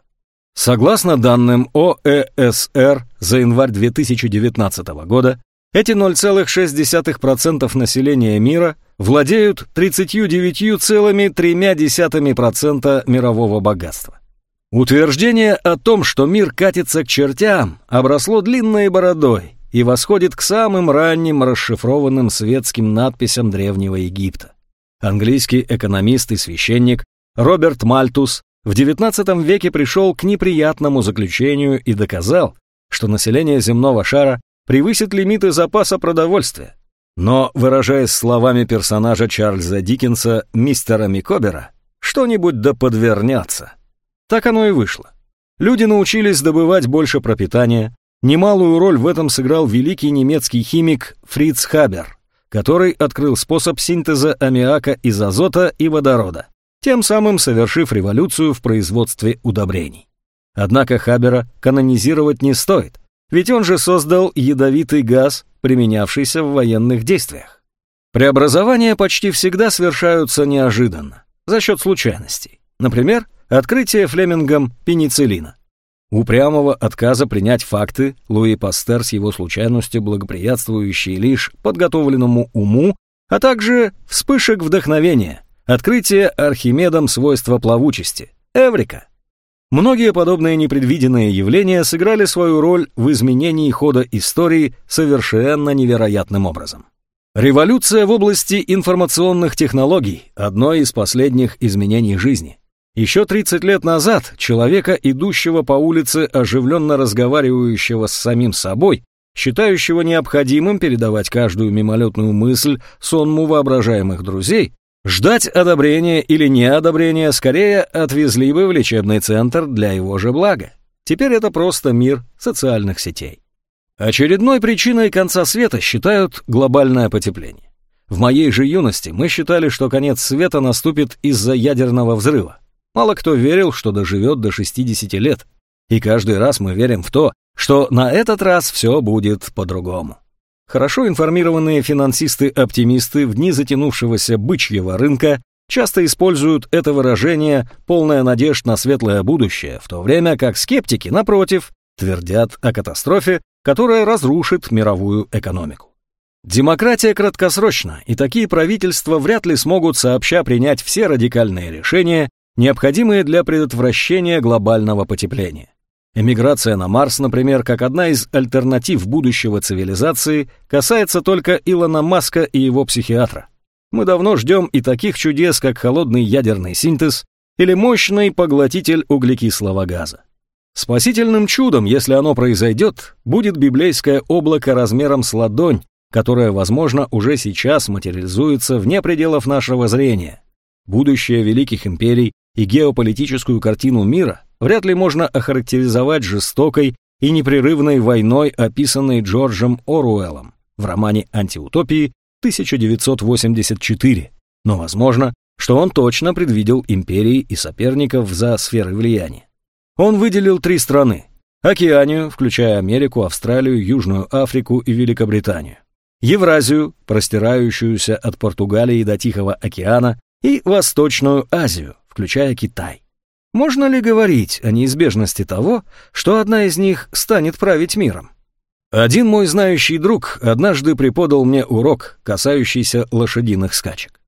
Согласно данным ОЭСР за январь 2019 года, эти 0,6% населения мира владеют 39,3% мирового богатства. Утверждение о том, что мир катится к чертям, обросло длинной бородой и восходит к самым ранним расшифрованным светским надписям Древнего Египта. Английский экономист и священник Роберт Мальтус в XIX веке пришел к неприятному заключению и доказал, что население земного шара превысит лимиты запаса продовольствия. Но, выражаясь словами персонажа Чарльза Диккенса, мистера Микобера, что-нибудь да подвернется. Так оно и вышло. Люди научились добывать больше пропитания. Немалую роль в этом сыграл великий немецкий химик Фриц Хабер, который открыл способ синтеза аммиака из азота и водорода, тем самым совершив революцию в производстве удобрений. Однако Хабера канонизировать не стоит, ведь он же создал ядовитый газ, применявшийся в военных действиях. Преобразования почти всегда совершаются неожиданно, за счет случайностей. Например, открытие Флемингом пенициллина. Упрямого отказа принять факты Луи Пастер с его случайностью благоприятствующие лишь подготовленному уму, а также вспышек вдохновения, открытие Архимедом свойства плавучести, эврика. Многие подобные непредвиденные явления сыграли свою роль в изменении хода истории совершенно невероятным образом. Революция в области информационных технологий – одно из последних изменений жизни. Еще 30 лет назад человека, идущего по улице, оживленно разговаривающего с самим собой, считающего необходимым передавать каждую мимолетную мысль сонму воображаемых друзей, ждать одобрения или неодобрения скорее отвезли бы в лечебный центр для его же блага. Теперь это просто мир социальных сетей. Очередной причиной конца света считают глобальное потепление. В моей же юности мы считали, что конец света наступит из-за ядерного взрыва. Мало кто верил, что доживет до 60 лет. И каждый раз мы верим в то, что на этот раз все будет по-другому. Хорошо информированные финансисты-оптимисты в дни затянувшегося бычьего рынка часто используют это выражение «полная надежд на светлое будущее», в то время как скептики, напротив, твердят о катастрофе, которая разрушит мировую экономику. Демократия краткосрочна, и такие правительства вряд ли смогут сообща принять все радикальные решения, необходимые для предотвращения глобального потепления. Эмиграция на Марс, например, как одна из альтернатив будущего цивилизации, касается только Илона Маска и его психиатра. Мы давно ждем и таких чудес, как холодный ядерный синтез или мощный поглотитель углекислого газа. Спасительным чудом, если оно произойдет, будет библейское облако размером с ладонь, которое, возможно, уже сейчас материализуется вне пределов нашего зрения. Будущее великих империй и геополитическую картину мира вряд ли можно охарактеризовать жестокой и непрерывной войной, описанной Джорджем Оруэллом в романе «Антиутопии» 1984, но возможно, что он точно предвидел империи и соперников за сферы влияния. Он выделил три страны – Океанию, включая Америку, Австралию, Южную Африку и Великобританию, Евразию, простирающуюся от Португалии до Тихого океана, и Восточную Азию, включая Китай. Можно ли говорить о неизбежности того, что одна из них станет править миром? Один мой знающий друг однажды преподал мне урок, касающийся лошадиных скачек.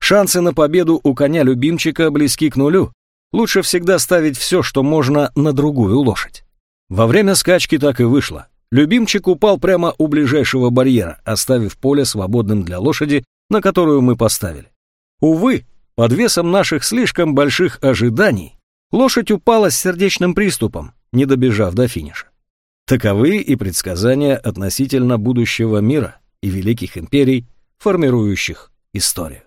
Шансы на победу у коня-любимчика близки к нулю. Лучше всегда ставить все, что можно, на другую лошадь. Во время скачки так и вышло. Любимчик упал прямо у ближайшего барьера, оставив поле свободным для лошади, на которую мы поставили. Увы, под весом наших слишком больших ожиданий лошадь упала с сердечным приступом, не добежав до финиша. Таковы и предсказания относительно будущего мира и великих империй, формирующих историю.